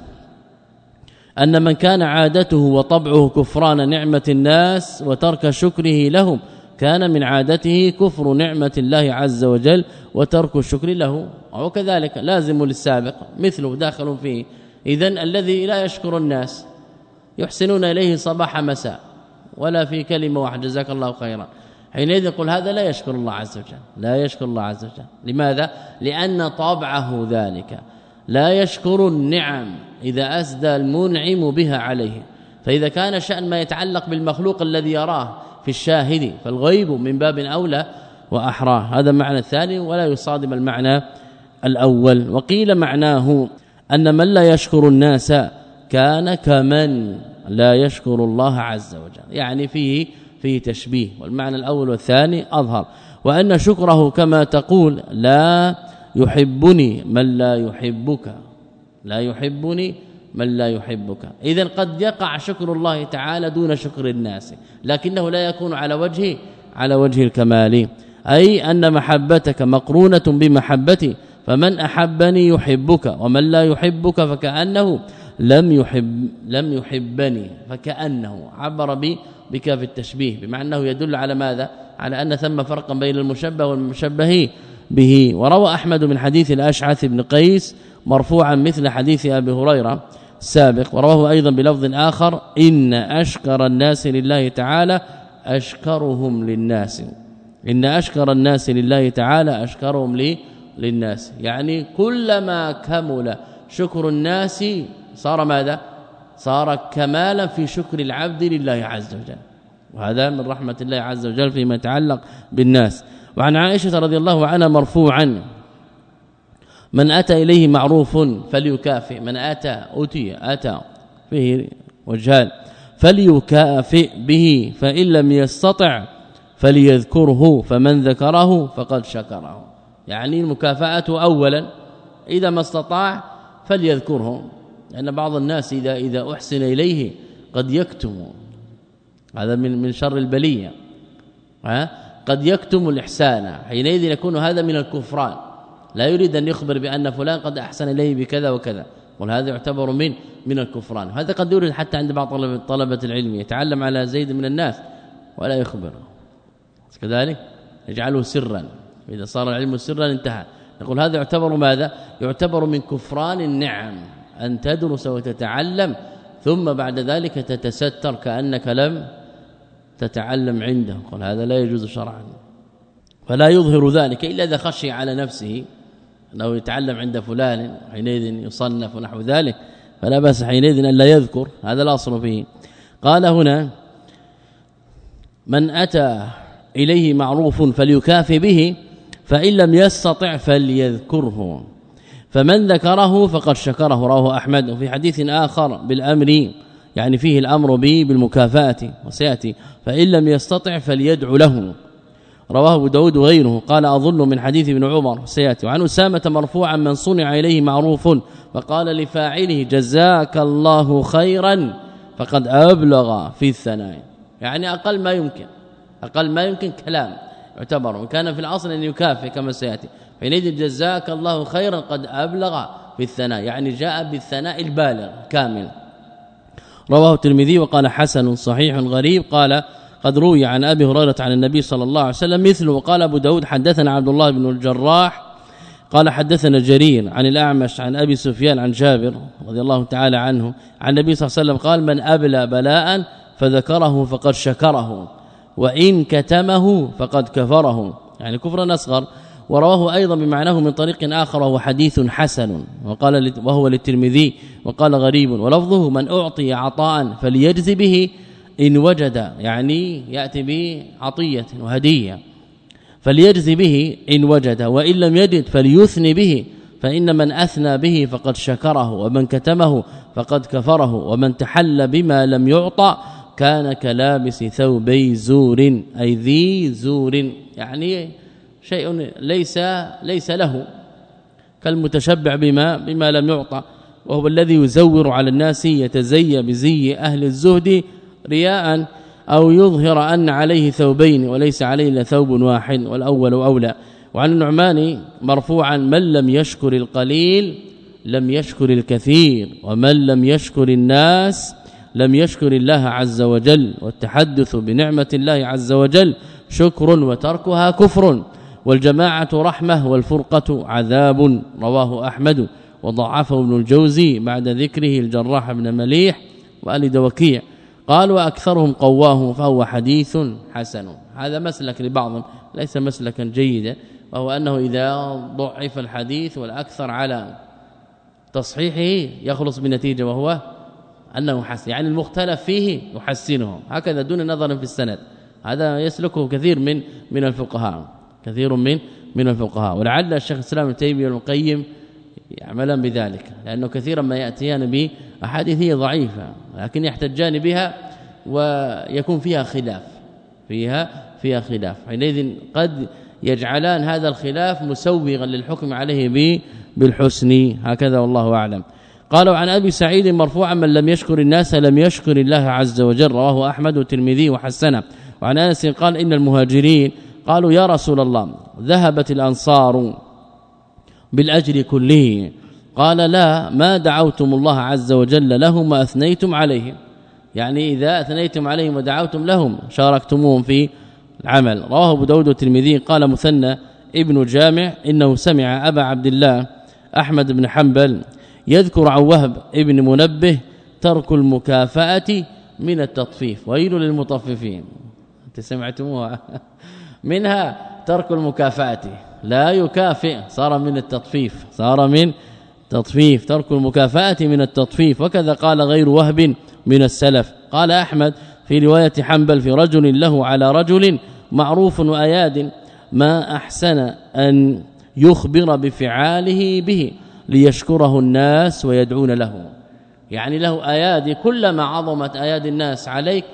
أن من كان عادته وطبعه كفران نعمة الناس وترك شكره لهم كان من عادته كفر نعمة الله عز وجل وترك الشكر له. وكذلك لازم للسابق مثله داخل فيه. اذا الذي لا يشكر الناس يحسنون إليه صباح مساء. ولا في كلمة واحدة جزاك الله خيرا. حينئذ يقول هذا لا يشكر الله عز وجل لا يشكر الله عز وجل. لماذا؟ لأن طبعه ذلك. لا يشكر النعم إذا أسدى المنعم بها عليه. فإذا كان شأن ما يتعلق بالمخلوق الذي يراه في الشاهد فالغيب من باب أولى واحرى هذا المعنى الثاني ولا يصادم المعنى الأول. وقيل معناه أن من لا يشكر الناس كان كمن لا يشكر الله عز وجل. يعني فيه فيه تشبيه والمعنى الأول والثاني أظهر. وأن شكره كما تقول لا يحبني من لا يحبك لا يحبني من لا يحبك. اذا قد يقع شكر الله تعالى دون شكر الناس لكنه لا يكون على وجه على وجه الكمال. أي أن محبتك مقرونة بمحبتي فمن أحبني يحبك ومن لا يحبك فكأنه لم يحب لم يحبني فكأنه عبر بي بكاف التشبيه بمعنى أنه يدل على ماذا؟ على أن ثم فرقا بين المشبه والمشبه به. وروى أحمد من حديث الأشعث بن قيس مرفوعا مثل حديث أبي هريرة السابق ورواه أيضا بلفظ آخر إن أشكر الناس لله تعالى أشكرهم للناس. إن أشكر الناس لله تعالى أشكرهم لي للناس. يعني كلما كمل شكر الناس صار ماذا؟ صار كمالا في شكر العبد لله عز وجل. وهذا من رحمة الله عز وجل فيما يتعلق بالناس. وعن عائشة رضي الله عنها مرفوعا من أتى إليه معروف فليكافئ من أتى أتي أتى فيه وجهان فليكافئ به فإن لم يستطع فليذكره فمن ذكره فقد شكره. يعني المكافأة اولا إذا ما استطاع فليذكره. لأن بعض الناس إذا إذا أحسن إليه قد يكتم. هذا من من شر البلية. ها؟ قد يكتم الإحسان. حينئذ يكون هذا من الكفران. لا يريد أن يخبر بأن فلان قد أحسن إليه بكذا وكذا. وهذا يعتبر من من الكفران. هذا قد يورد حتى عند بعض طلبه طلبة العلم. يتعلم على زيد من الناس ولا يخبر كذلك يجعله سرا. إذا صار العلم سرا انتهى. نقول هذا يعتبر ماذا؟ يعتبر من كفران النعم. أن تدرس وتتعلم ثم بعد ذلك تتستر كأنك لم تتعلم عنده. قال هذا لا يجوز شرعا. فلا يظهر ذلك إلا إذا خشي على نفسه أنه يتعلم عند فلان حينئذ يصنف ونحو ذلك. فلا بأس حينئذ أن لا يذكر هذا الأصل فيه. قال هنا من أتى إليه معروف فليكافئ به فإن لم يستطع فليذكره. فمن ذكره فقد شكره رواه أحمد. وفي حديث آخر بالأمر يعني فيه الأمر به بالمكافأة وسيأتي فإن لم يستطع فليدعو له. رواه أبو داود وغيره. قال أظن من حديث ابن عمر سياتي وعن أسامة مرفوعا من صنع إليه معروف. فقال لفاعله جزاك الله خيرا فقد أبلغ في الثناء. يعني أقل ما يمكن أقل ما يمكن كلام يعتبر. وكان في الأصل أن يكافئ كما سيأتي. حينئذ جزاك الله خيرا قد أبلغ في الثناء يعني جاء بالثناء البالغ كامل. رواه الترمذي وقال حسن صحيح غريب قال قد روي عن أبي هريرة عن النبي صلى الله عليه وسلم مثله وقال أبو داود حدثنا عبد الله بن الجراح قال حدثنا جرير عن الأعمش عن أبي سفيان عن جابر رضي الله تعالى عنه عن النبي صلى الله عليه وسلم قال من أبلى بلاء فذكره فقد شكره وإن كتمه فقد كفره. يعني كفرا أصغر. ورواه أيضا بمعناه من طريق آخر وهو حديث حسن وقال وهو للترمذي وقال غريب ولفظه من أعطي عطاء فليجز به إن وجد يعني يأتي بعطية وهدية فليجز به إن وجد وإن لم يجد فليثني به فإن من أثنى به فقد شكره ومن كتمه فقد كفره ومن تحل بما لم يعطى كان كلابس ثوبي زور أي ذي زور يعني شيء ليس ليس له كالمتشبع بما بما لم يعطى وهو الذي يزور على الناس يتزي بزي أهل الزهد رياء أو يظهر أن عليه ثوبين وليس عليه الا ثوب واحد والأول أولى. وعن النعمان مرفوعا من لم يشكر القليل لم يشكر الكثير ومن لم يشكر الناس لم يشكر الله عز وجل. والتحدث بنعمة الله عز وجل شكر وتركها كفر. والجماعة رحمة والفرقة عذاب رواه أحمد. وضعفه ابن الجوزي بعد ذكره الجراح بن مليح وآل دوكيع. قال واكثرهم قواه فهو حديث حسن. هذا مسلك لبعضهم ليس مسلكا جيدا. وهو أنه إذا ضعف الحديث والأكثر على تصحيحه يخلص بنتيجة وهو أنه حسن. يعني المختلف فيه يحسنه هكذا دون نظر في السند. هذا يسلكه كثير من من الفقهاء. كثير من من الفقهاء. ولعل الشيخ الإسلام ابن تيمية القيم يعملا بذلك لأنه كثيرا ما يأتيان باحاديث ضعيفة لكن يحتجان بها ويكون فيها خلاف فيها فيها خلاف. حينئذ قد يجعلان هذا الخلاف مسوغا للحكم عليه بالحسن. هكذا والله أعلم. قالوا عن أبي سعيد مرفوعا من لم يشكر الناس لم يشكر الله عز وجل رواه أحمد والترمذي وحسنه. وعن أنس قال إن المهاجرين قالوا يا رسول الله ذهبت الأنصار بالأجر كله. قال لا ما دعوتم الله عز وجل لهم واثنيتم عليهم. يعني إذا أثنيتم عليهم ودعوتم لهم شاركتموهم في العمل. رواه أبو داود والترمذي. قال مثنى ابن جامع إنه سمع أبا عبد الله أحمد بن حنبل يذكر عن وهب ابن منبه ترك المكافأة من التطفيف. ويل للمطففين. أنت سمعتموها؟ منها ترك المكافأة. لا يكافئ. صار من التطفيف. صار من تطفيف. ترك المكافأة من التطفيف. وكذا قال غير وهب من السلف. قال أحمد في رواية حنبل في رجل له على رجل معروف وأياد ما أحسن أن يخبر بفعاله به ليشكره الناس ويدعون له. يعني له ايادي كلما عظمت ايادي الناس عليك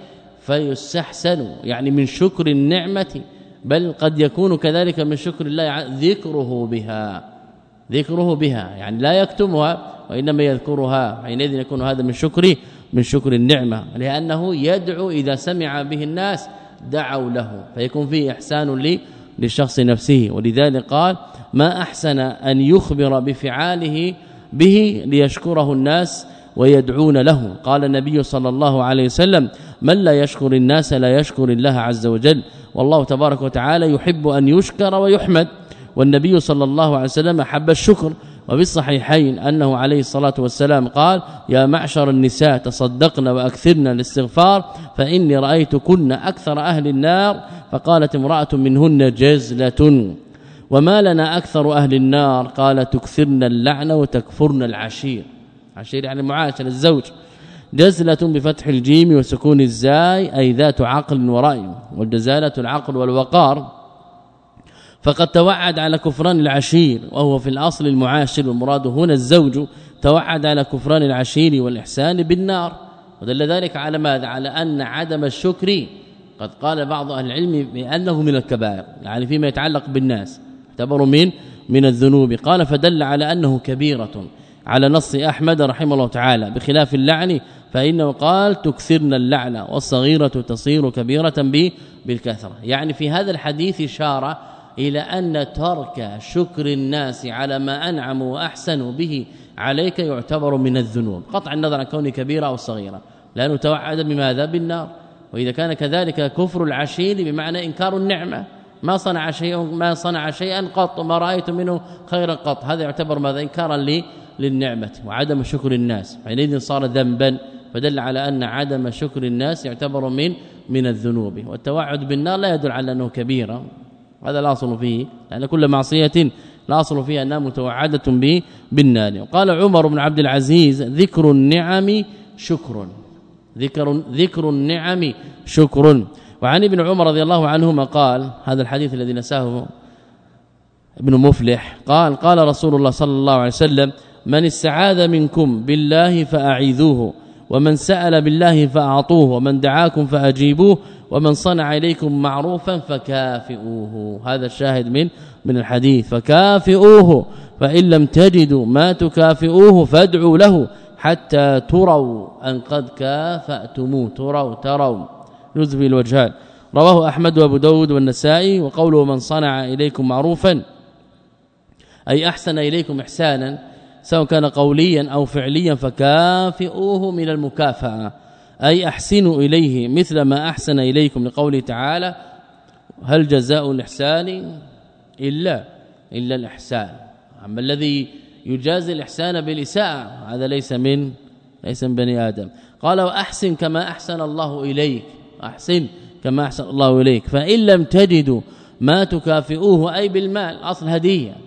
فيستحسن. يعني من شكر النعمة بل قد يكون كذلك من شكر الله ذكره بها. ذكره بها. يعني لا يكتمها وإنما يذكرها. حينئذ يكون هذا من شكر من شكر النعمة. لأنه يدعو إذا سمع به الناس دعوا له. فيكون فيه إحسان لي للشخص نفسه. ولذلك قال ما أحسن أن يخبر بفعاله به ليشكره الناس ويدعون له. قال النبي صلى الله عليه وسلم من لا يشكر الناس لا يشكر الله عز وجل. والله تبارك وتعالى يحب أن يشكر ويحمد. والنبي صلى الله عليه وسلم حب الشكر. وفي الصحيحين أنه عليه الصلاة والسلام قال يا معشر النساء تصدقن وأكثرن الاستغفار فإني رأيتكن أكثر أهل النار. فقالت امرأة منهن جزلة. وما لنا أكثر أهل النار؟ قال تكثرن اللعنه وتكفرن العشير. عشير يعني معاشر الزوج. جزلة بفتح الجيم وسكون الزاي أي ذات عقل ورأي والجزالة العقل والوقار. فقد توعد على كفران العشير وهو في الأصل المعاشر والمراد هنا الزوج. توعد على كفران العشير والإحسان بالنار. ودل ذلك على ماذا؟ على أن عدم الشكر قد قال بعض أهل العلم بأنه من الكبائر يعني فيما يتعلق بالناس. اعتبر من من الذنوب. قال فدل على أنه كبيرة. على نص أحمد رحمه الله تعالى بخلاف اللعن فإنه قال تكثرنا اللعنه والصغيرة تصير كبيرة بالكثرة. يعني في هذا الحديث إشارة إلى أن ترك شكر الناس على ما انعموا واحسنوا به عليك يعتبر من الذنوب. قطع النظر عن كونه كبيرة أو صغيرة. لأنه توعد بماذا؟ بالنار. وإذا كان كذلك كفر العشير بمعنى إنكار النعمة. ما صنع شيئا ما صنع شيئا قط ما رأيت منه خيرا قط. هذا يعتبر ماذا؟ انكارا للنعمة وعدم شكر الناس. حينئذ صار ذنبا فدل على أن عدم شكر الناس يعتبر من من الذنوب. والتوعد بالنار لا يدل على أنه كبيره هذا الاصل فيه. لأن كل معصية الاصل فيها أنها متوعدة به بالنار. قال عمر بن عبد العزيز ذكر النعم شكر. ذكر ذكر النعم شكر. وعن ابن عمر رضي الله عنهما قال هذا الحديث الذي نساه ابن مفلح قال قال رسول الله صلى الله عليه وسلم من استعاذ منكم بالله فأعيذوه. ومن سأل بالله فأعطوه ومن دعاكم فأجيبوه ومن صنع إليكم معروفا فكافئوه. هذا الشاهد من من الحديث. فكافئوه فإن لم تجدوا ما تكافئوه فادعوا له حتى تروا أن قد كافأتموه. تروا تروا. يذبي الوجهان رواه أحمد وأبو داود والنسائي وقوله من صنع إليكم معروفا أي أحسن إليكم إحسانا سواء كان قوليا أو فعليا فكافئوه من المكافأة. أي أحسنوا إليه مثل ما أحسن إليكم لقوله تعالى هل جزاء الإحسان إلا إلا الإحسان. أما الذي يجازي الإحسان بالإساءة هذا ليس من ليس من بني آدم. قال وأحسن كما أحسن الله إليك. أحسن كما أحسن الله إليك. فإن لم تجدوا ما تكافئوه أي بالمال أصل هدية.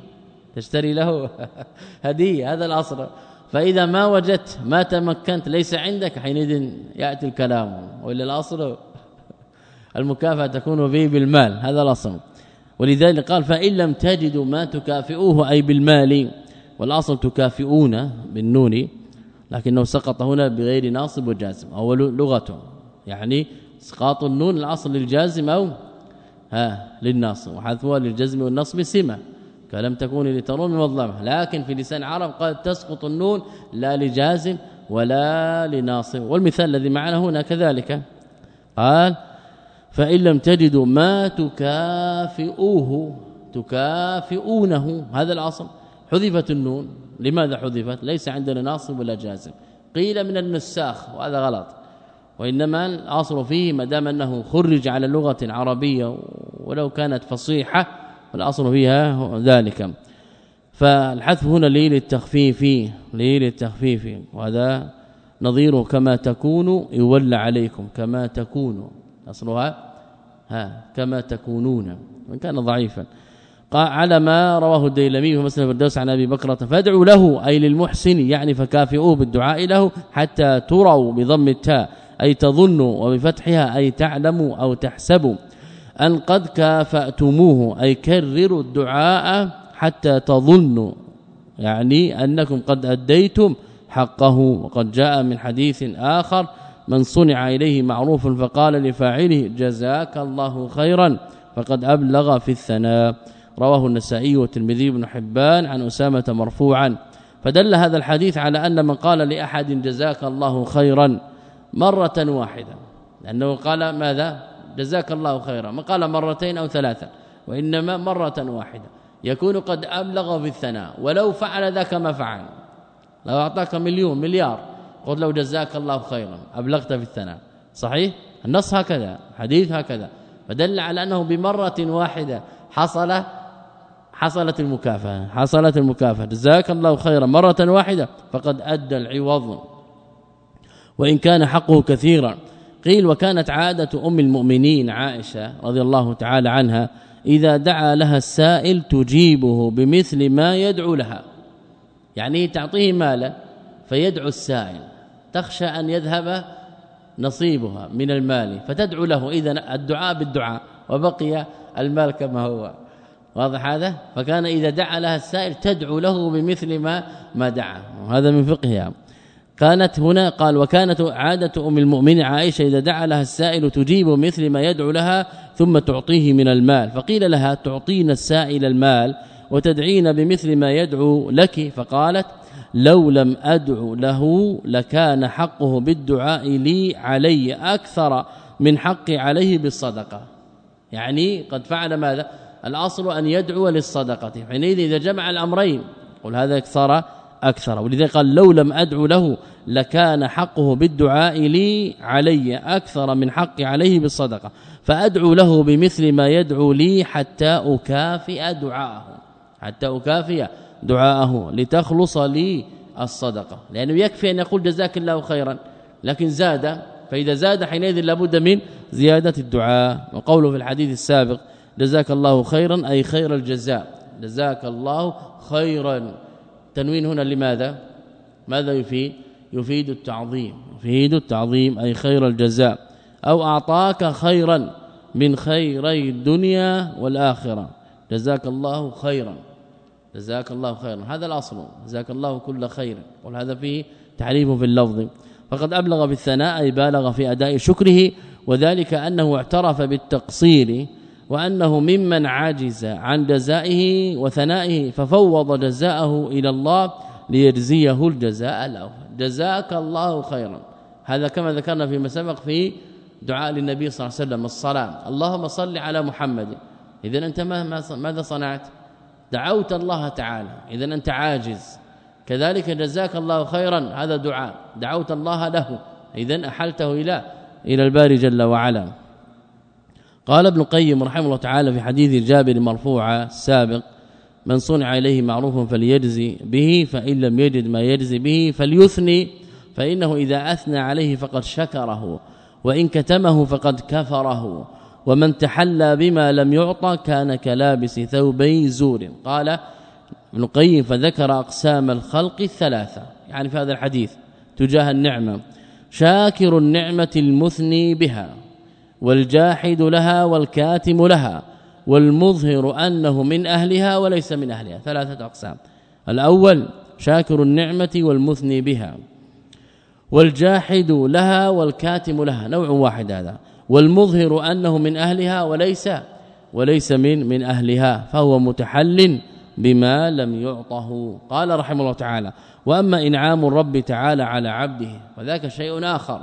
تشتري له (laughs) هدية هذا الاصل فإذا ما وجدت ما تمكنت ليس عندك حينئذ يأتي الكلام. والا الاصل (laughs) المكافأة تكون به بالمال هذا الاصل ولذلك قال فإن لم تجدوا ما تكافئوه أي بالمال والاصل تكافئون بالنون لكنه سقط هنا بغير ناصب وجازم أو لغته يعني اسقاط النون الاصل للجازم أو ها للناصب وحذفها للجزم والنصب سمة. كلم تكوني لترومي مظلمة لكن في لسان العرب قد تسقط النون لا لجازم ولا لناصب. والمثال الذي معنا هنا كذلك. قال فإن لم تجدوا ما تكافئوه تكافئونه. هذا الاصل حذفت النون. لماذا حذفت؟ ليس عندنا ناصب ولا جازم. قيل من النساخ وهذا غلط. وإنما الاصل فيه ما دام أنه خرج على لغة عربية ولو كانت فصيحة والاصل فيها ذلك. فالحذف هنا للتخفيف للتخفيف وهذا نظيره كما تكون يولى عليكم كما تكون أصلها ها كما تكونون وان كان ضعيفا. قال على ما رواه الديلمي في مسند الفردوس عن أبي بكرة فادعوا له أي للمحسن يعني فكافئوه بالدعاء له حتى تروا بضم التاء أي تظنوا وبفتحها أي تعلموا أو تحسبوا. أن قد كافأتموه أي كرروا الدعاء حتى تظنوا يعني أنكم قد أديتم حقه. وقد جاء من حديث آخر من صنع إليه معروف فقال لفاعله جزاك الله خيرا فقد أبلغ في الثناء. رواه النسائي والترمذي بن حبان عن أسامة مرفوعا. فدل هذا الحديث على أن من قال لأحد جزاك الله خيرا مرة واحدة لأنه قال ماذا؟ جزاك الله خيرا. ما قال مرتين أو ثلاثا وإنما مرة واحدة. يكون قد أبلغ في الثناء ولو فعل ذاك ما فعل. لو أعطاك مليون مليار قل لو جزاك الله خيرا. أبلغت في الثناء. صحيح؟ النص هكذا حديث هكذا. فدل على أنه بمرة واحدة حصل حصلت المكافأة حصلت المكافأة. جزاك الله خيرا. مرة واحدة فقد أدى العوض. وإن كان حقه كثيرا قيل وكانت عادة أم المؤمنين عائشة رضي الله تعالى عنها إذا دعا لها السائل تجيبه بمثل ما يدعو لها. يعني تعطيه مالا فيدعو السائل. تخشى أن يذهب نصيبها من المال فتدعو له. اذا الدعاء بالدعاء وبقي المال كما هو. واضح هذا؟ فكان إذا دعا لها السائل تدعو له بمثل ما ما دعا. وهذا من فقهها. كانت هنا قال وكانت عادة أم المؤمنين عائشة إذا دعا لها السائل تجيب مثل ما يدعو لها ثم تعطيه من المال. فقيل لها تعطين السائل المال وتدعين بمثل ما يدعو لك. فقالت لو لم أدعو له لكان حقه بالدعاء لي علي أكثر من حقي عليه بالصدقة. يعني قد فعل ماذا؟ الأصل أن يدعو للصدقة. حينئذ إذا جمع الأمرين قل هذا أكثر أكثر. ولذلك قال لو لم أدعو له لكان حقه بالدعاء لي علي أكثر من حقي عليه بالصدقة. فأدعو له بمثل ما يدعو لي حتى أكافئ دعاءه حتى أكافئ دعاءه لتخلص لي الصدقة. لأنه يكفي أن يقول جزاك الله خيرا لكن زاد فإذا زاد حينئذ لابد من زيادة الدعاء. وقوله في الحديث السابق جزاك الله خيرا أي خير الجزاء. جزاك الله خيرا. تنوين هنا لماذا؟ ماذا يفيد؟ يفيد التعظيم. يفيد التعظيم أي خير الجزاء. أو أعطاك خيرا من خيري الدنيا والآخرة. جزاك الله خيرا. جزاك الله خيرا. هذا الأصل. جزاك الله كل خير. وهذا فيه تعريف في اللفظ. فقد أبلغ بالثناء أي بالغ في أداء شكره وذلك أنه اعترف بالتقصير وأنه ممن عجز عن جزائه وثنائه ففوض جزاءه إلى الله ليجزيه الجزاء الاوفى جزاك الله خيرا. هذا كما ذكرنا فيما سبق في دعاء للنبي صلى الله عليه وسلم الصلاة. اللهم صل على محمد. اذا أنت ماذا صنعت؟ دعوت الله تعالى. اذا أنت عاجز. كذلك جزاك الله خيرا. هذا دعاء. دعوت الله له. اذا أحلته إلى إلى الباري جل وعلا. قال ابن القيم رحمه الله تعالى في حديث جابر مرفوعا السابق من صنع اليه معروف فليجزي به فإن لم يجد ما يجزي به فليثني فإنه إذا أثنى عليه فقد شكره وإن كتمه فقد كفره ومن تحلى بما لم يعطى كان كلابس ثوبي زور. قال ابن القيم فذكر أقسام الخلق الثلاثة. يعني في هذا الحديث تجاه النعمة شاكر النعمة المثني بها. والجاحد لها والكاتم لها والمظهر أنه من أهلها وليس من أهلها. ثلاثة أقسام. الأول شاكر النعمة والمثني بها. والجاحد لها والكاتم لها. نوع واحد هذا. والمظهر أنه من أهلها وليس وليس من من أهلها. فهو متحل بما لم يعطه. قال رحمه الله تعالى وأما إنعام الرب تعالى على عبده فذاك شيء آخر.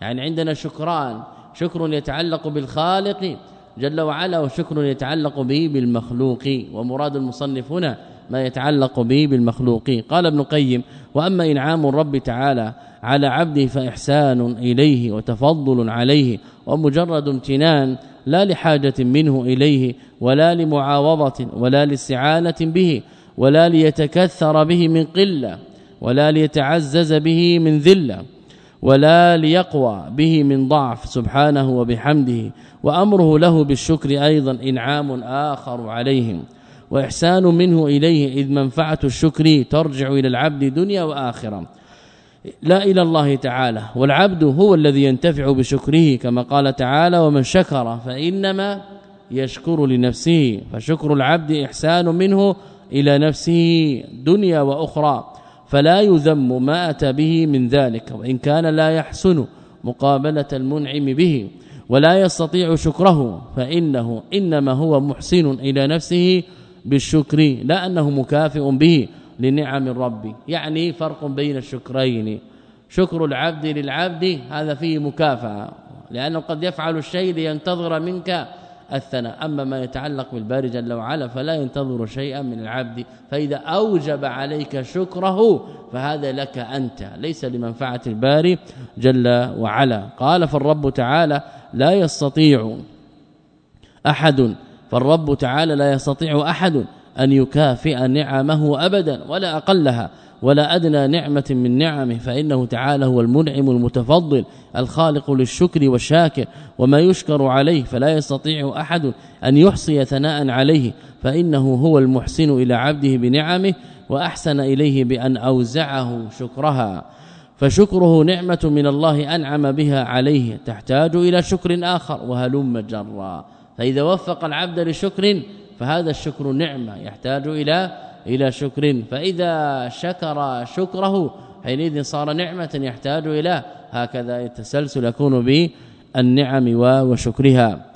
يعني عندنا شكران. شكر يتعلق بالخالق جل وعلا وشكر يتعلق به بالمخلوق. ومراد المصنف هنا ما يتعلق به بالمخلوق. قال ابن قيم وأما إنعام الرب تعالى على عبده فإحسان إليه وتفضل عليه ومجرد امتنان لا لحاجة منه إليه ولا لمعاوضة ولا لاستعانة به ولا ليتكثر به من قلة ولا ليتعزز به من ذلة. ولا ليقوى به من ضعف سبحانه وبحمده. وأمره له بالشكر أيضا إنعام آخر عليهم. وإحسان منه إليه إذ منفعة الشكر ترجع إلى العبد دنيا وآخرة. لا إلى الله تعالى. والعبد هو الذي ينتفع بشكره كما قال تعالى ومن شكر فإنما يشكر لنفسه فشكر العبد إحسان منه إلى نفسه دنيا وأخرى. فلا يذم ما أتى به من ذلك وإن كان لا يحسن مقابلة المنعم به ولا يستطيع شكره فإنه إنما هو محسن إلى نفسه بالشكر لا أنه مكافئ به لنعم الرب. يعني فرق بين الشكرين. شكر العبد للعبد هذا فيه مكافأة لأنه قد يفعل الشيء لينتظر منك الثناء. أما ما يتعلق بالباري جل وعلا فلا ينتظر شيئا من العبد. فإذا أوجب عليك شكره فهذا لك أنت ليس لمنفعة الباري جل وعلا. قال فالرب تعالى لا يستطيع أحد فالرب تعالى لا يستطيع أحد أن يكافئ نعمه أبدا ولا أقلها. ولا أدنى نعمة من نعمه فإنه تعالى هو المنعم المتفضل الخالق للشكر والشاكر وما يشكر عليه فلا يستطيع أحد أن يحصي ثناء عليه فإنه هو المحسن إلى عبده بنعمه وأحسن إليه بأن أوزعه شكرها. فشكره نعمة من الله أنعم بها عليه تحتاج إلى شكر آخر وهلم جرا. فإذا وفق العبد لشكر فهذا الشكر نعمة يحتاج إلى إلى شكر. فإذا شكر شكره حينئذ صار نعمة يحتاج إلى هكذا التسلسل يكون بالنعم وشكرها.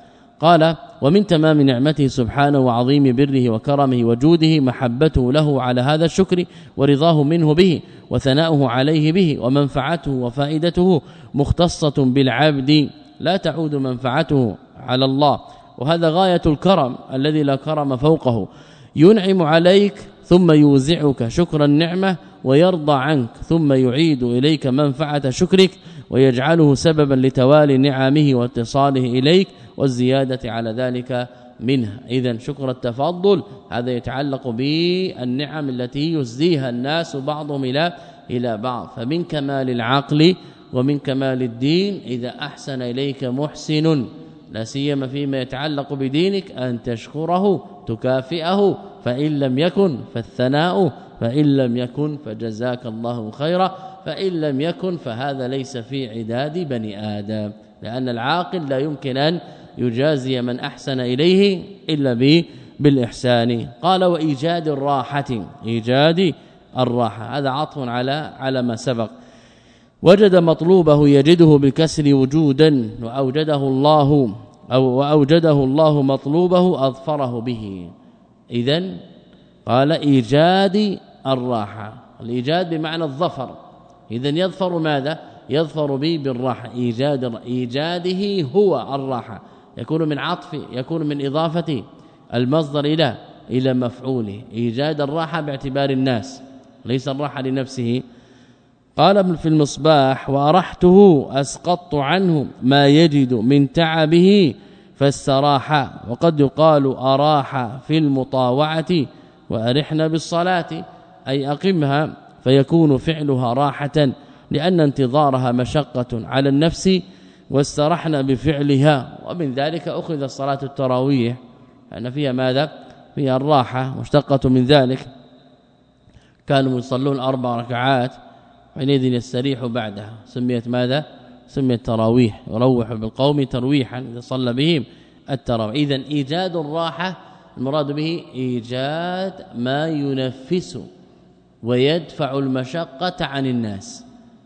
قال ومن تمام نعمته سبحانه وعظيم بره وكرمه وجوده محبته له على هذا الشكر ورضاه منه به وثناؤه عليه به ومنفعته وفائدته مختصة بالعبد لا تعود منفعته على الله. وهذا غاية الكرم الذي لا كرم فوقه. ينعم عليك ثم يوزعك شكر النعمة ويرضى عنك ثم يعيد إليك منفعة شكرك ويجعله سببا لتوالي نعمه واتصاله إليك والزيادة على ذلك منها اذا شكر التفضل هذا يتعلق بالنعم التي يزديها الناس بعضهم إلى إلى بعض. فمن كمال العقل ومن كمال الدين إذا أحسن إليك محسن. لا سيما فيما يتعلق بدينك أن تشكره تكافئه فإن لم يكن فالثناء فإن لم يكن فجزاك الله خيرا فإن لم يكن فهذا ليس في عداد بني آدم لأن العاقل لا يمكن أن يجازي من أحسن إليه إلا به بالإحسان. قال وإيجاد الراحة إيجاد الراحة. هذا عطف على على ما سبق. وجد مطلوبه يجده بالكسر وجودا وأوجده الله أو وأوجده الله مطلوبه أظفره به. اذا قال إيجاد الراحة. الإيجاد بمعنى الظفر. اذا يظفر ماذا؟ يظفر به بالراحة. إيجاد إيجاده هو الراحة. يكون من عطف يكون من إضافة المصدر إلى إلى مفعوله. إيجاد الراحة باعتبار الناس. ليس الراحة لنفسه. قال في المصباح وأرحته أسقطت عنه ما يجد من تعبه فاستراح وقد يقال أراح في المطاوعة وأرحنا بالصلاة أي أقمها فيكون فعلها راحة لأن انتظارها مشقة على النفس واسترحنا بفعلها ومن ذلك أخذ صلاة التراويح أن فيها ماذا؟ فيها الراحة مشتقة من ذلك. كانوا يصلون أربع ركعات حينئذ يستريح بعدها. سميت ماذا؟ سميت تراويح. يروح بالقوم ترويحا إذا صلى بهم التراويح. اذا إيجاد الراحة المراد به إيجاد ما ينفس ويدفع المشقة عن الناس.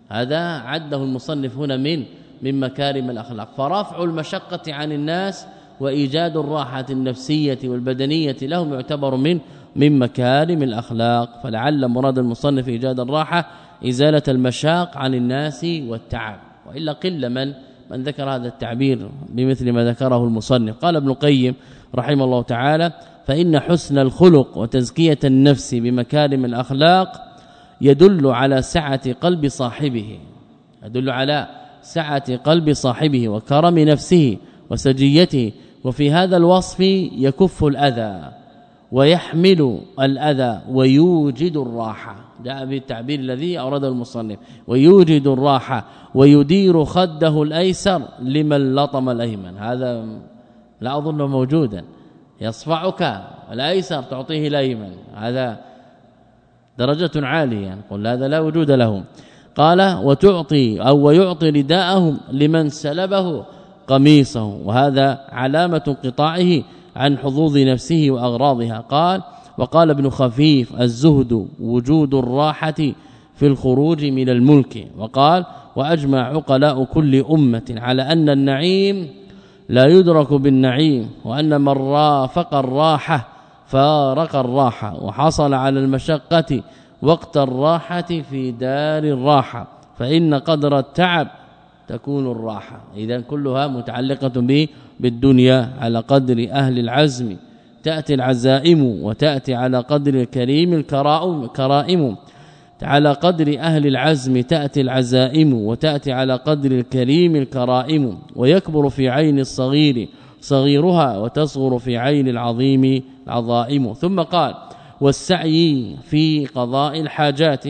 هذا عده المصنف هنا من من مكارم الأخلاق. فرفع المشقة عن الناس وإيجاد الراحة النفسية والبدنية لهم يعتبر من من مكارم الأخلاق. فلعل مراد المصنف إيجاد الراحة إزالة المشاق عن الناس والتعب. وإلا قل من من ذكر هذا التعبير بمثل ما ذكره المصنف. قال ابن القيم رحمه الله تعالى فإن حسن الخلق وتزكية النفس بمكارم الأخلاق يدل على سعة قلب صاحبه. يدل على سعة قلب صاحبه وكرم نفسه وسجيته. وفي هذا الوصف يكف الأذى ويحمل الأذى ويوجد الراحة. جاء بالتعبير الذي أورده المصنف. ويوجد الراحة ويدير خده الأيسر لمن لطم الأيمن. هذا لا أظن موجودا. يصفعك الأيسر تعطيه الأيمن. هذا درجة عالية. قل هذا لا وجود له. قال وتعطي أو ويعطي رداءه لمن سلبه قميصه. وهذا علامة انقطاعه عن حظوظ نفسه وأغراضها. قال وقال ابن خفيف الزهد وجود الراحة في الخروج من الملك. وقال وأجمع عقلاء كل أمة على أن النعيم لا يدرك بالنعيم وأن من رافق الراحة فارق الراحة وحصل على المشقة وقت الراحة في دار الراحة. فإن قدر التعب تكون الراحة. اذا كلها متعلقة به بالدنيا على قدر أهل العزم. تأتي العزائم وتأتي على قدر الكريم الكرائم كرائم على قدر أهل العزم تأتي العزائم وتأتي على قدر الكريم الكرائم. ويكبر في عين الصغير صغيرها وتصغر في عين العظيم العظائم. ثم قال والسعي في قضاء الحاجات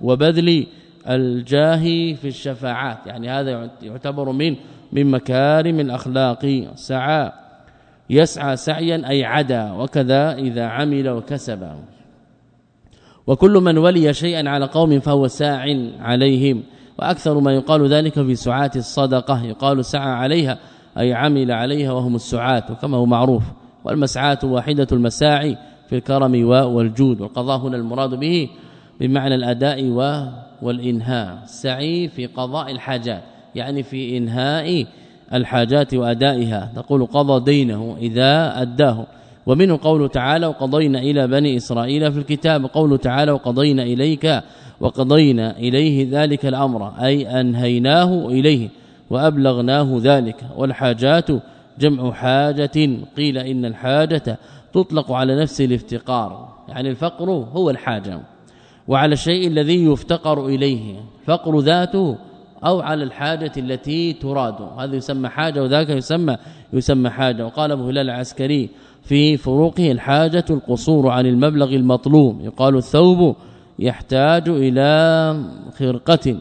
وبذل الجاه في الشفاعات. يعني هذا يعتبر من من مكارم الأخلاق. سعى يسعى سعيا أي عدا وكذا إذا عمل وكسب. وكل من ولي شيئا على قوم فهو ساع عليهم. وأكثر ما يقال ذلك في سعات الصدقة. يقال سعى عليها أي عمل عليها وهم السعات وكما هو معروف. والمسعات واحدة المساعي في الكرم والجود. والقضاء هنا المراد به بمعنى الأداء والإنهاء. السعي في قضاء الحاجات يعني في إنهاء الحاجات وأدائها. تقول قضى دينه إذا أداه. ومنه قوله تعالى وقضينا إلى بني إسرائيل في الكتاب. قوله تعالى وقضينا إليك وقضينا إليه ذلك الأمر أي أنهيناه إليه وأبلغناه ذلك. والحاجات جمع حاجة. قيل إن الحاجة تطلق على نفس الافتقار. يعني الفقر هو الحاجة. وعلى الشيء الذي يفتقر إليه. فقر ذاته أو على الحاجة التي تراد. هذا يسمى حاجة وذاك يسمى يسمى حاجة. وقال أبو هلال العسكري في فروقه الحاجة القصور عن المبلغ المطلوب. يقال الثوب يحتاج إلى خرقة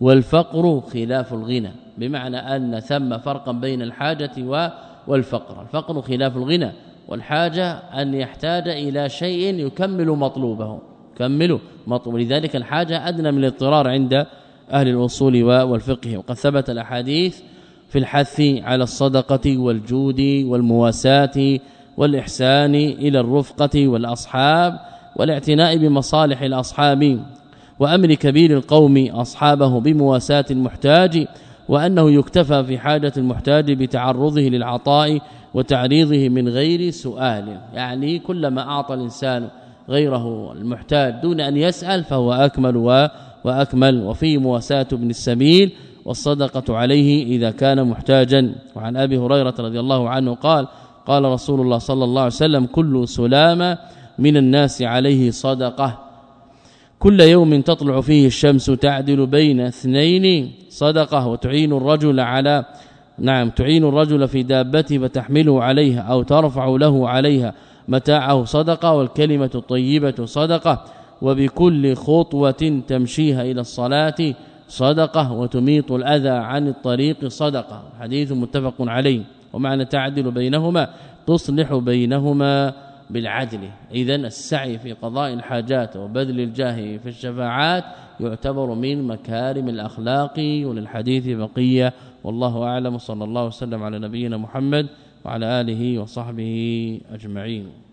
والفقر خلاف الغنى. بمعنى أن ثم فرقا بين الحاجة والفقر. الفقر خلاف الغنى والحاجة أن يحتاج إلى شيء يكمل مطلوبه. يكمل مطلوب. لذلك الحاجة أدنى من الاضطرار عند أهل الوصول والفقه. وقد ثبت الأحاديث في الحث على الصدقة والجود والمواساة والإحسان إلى الرفقة والأصحاب والاعتناء بمصالح الأصحاب وأمر كبير القوم أصحابه بمواساة المحتاج وأنه يكتفى في حاجة المحتاج بتعرضه للعطاء وتعريضه من غير سؤال. يعني كلما أعطى الإنسان غيره المحتاج دون أن يسأل فهو أكمل وأكمل وفي مواساة ابن السبيل والصدقة عليه إذا كان محتاجا. وعن أبي هريرة رضي الله عنه قال قال رسول الله صلى الله عليه وسلم كل سلامة من الناس عليه صدقة. كل يوم تطلع فيه الشمس تعدل بين اثنين صدقة وتعين الرجل على نعم تعين الرجل في دابته فتحمله عليها أو ترفع له عليها متاعه صدقة والكلمة الطيبة صدقة. وبكل خطوة تمشيها إلى الصلاة صدقة وتميط الأذى عن الطريق صدقة. حديث متفق عليه. ومعنى تعدل بينهما تصلح بينهما بالعدل. اذا السعي في قضاء الحاجات وبذل الجاه في الشفاعات يعتبر من مكارم الأخلاق وللحديث بقية. والله أعلم. صلى الله وسلم على نبينا محمد وعلى آله وصحبه أجمعين.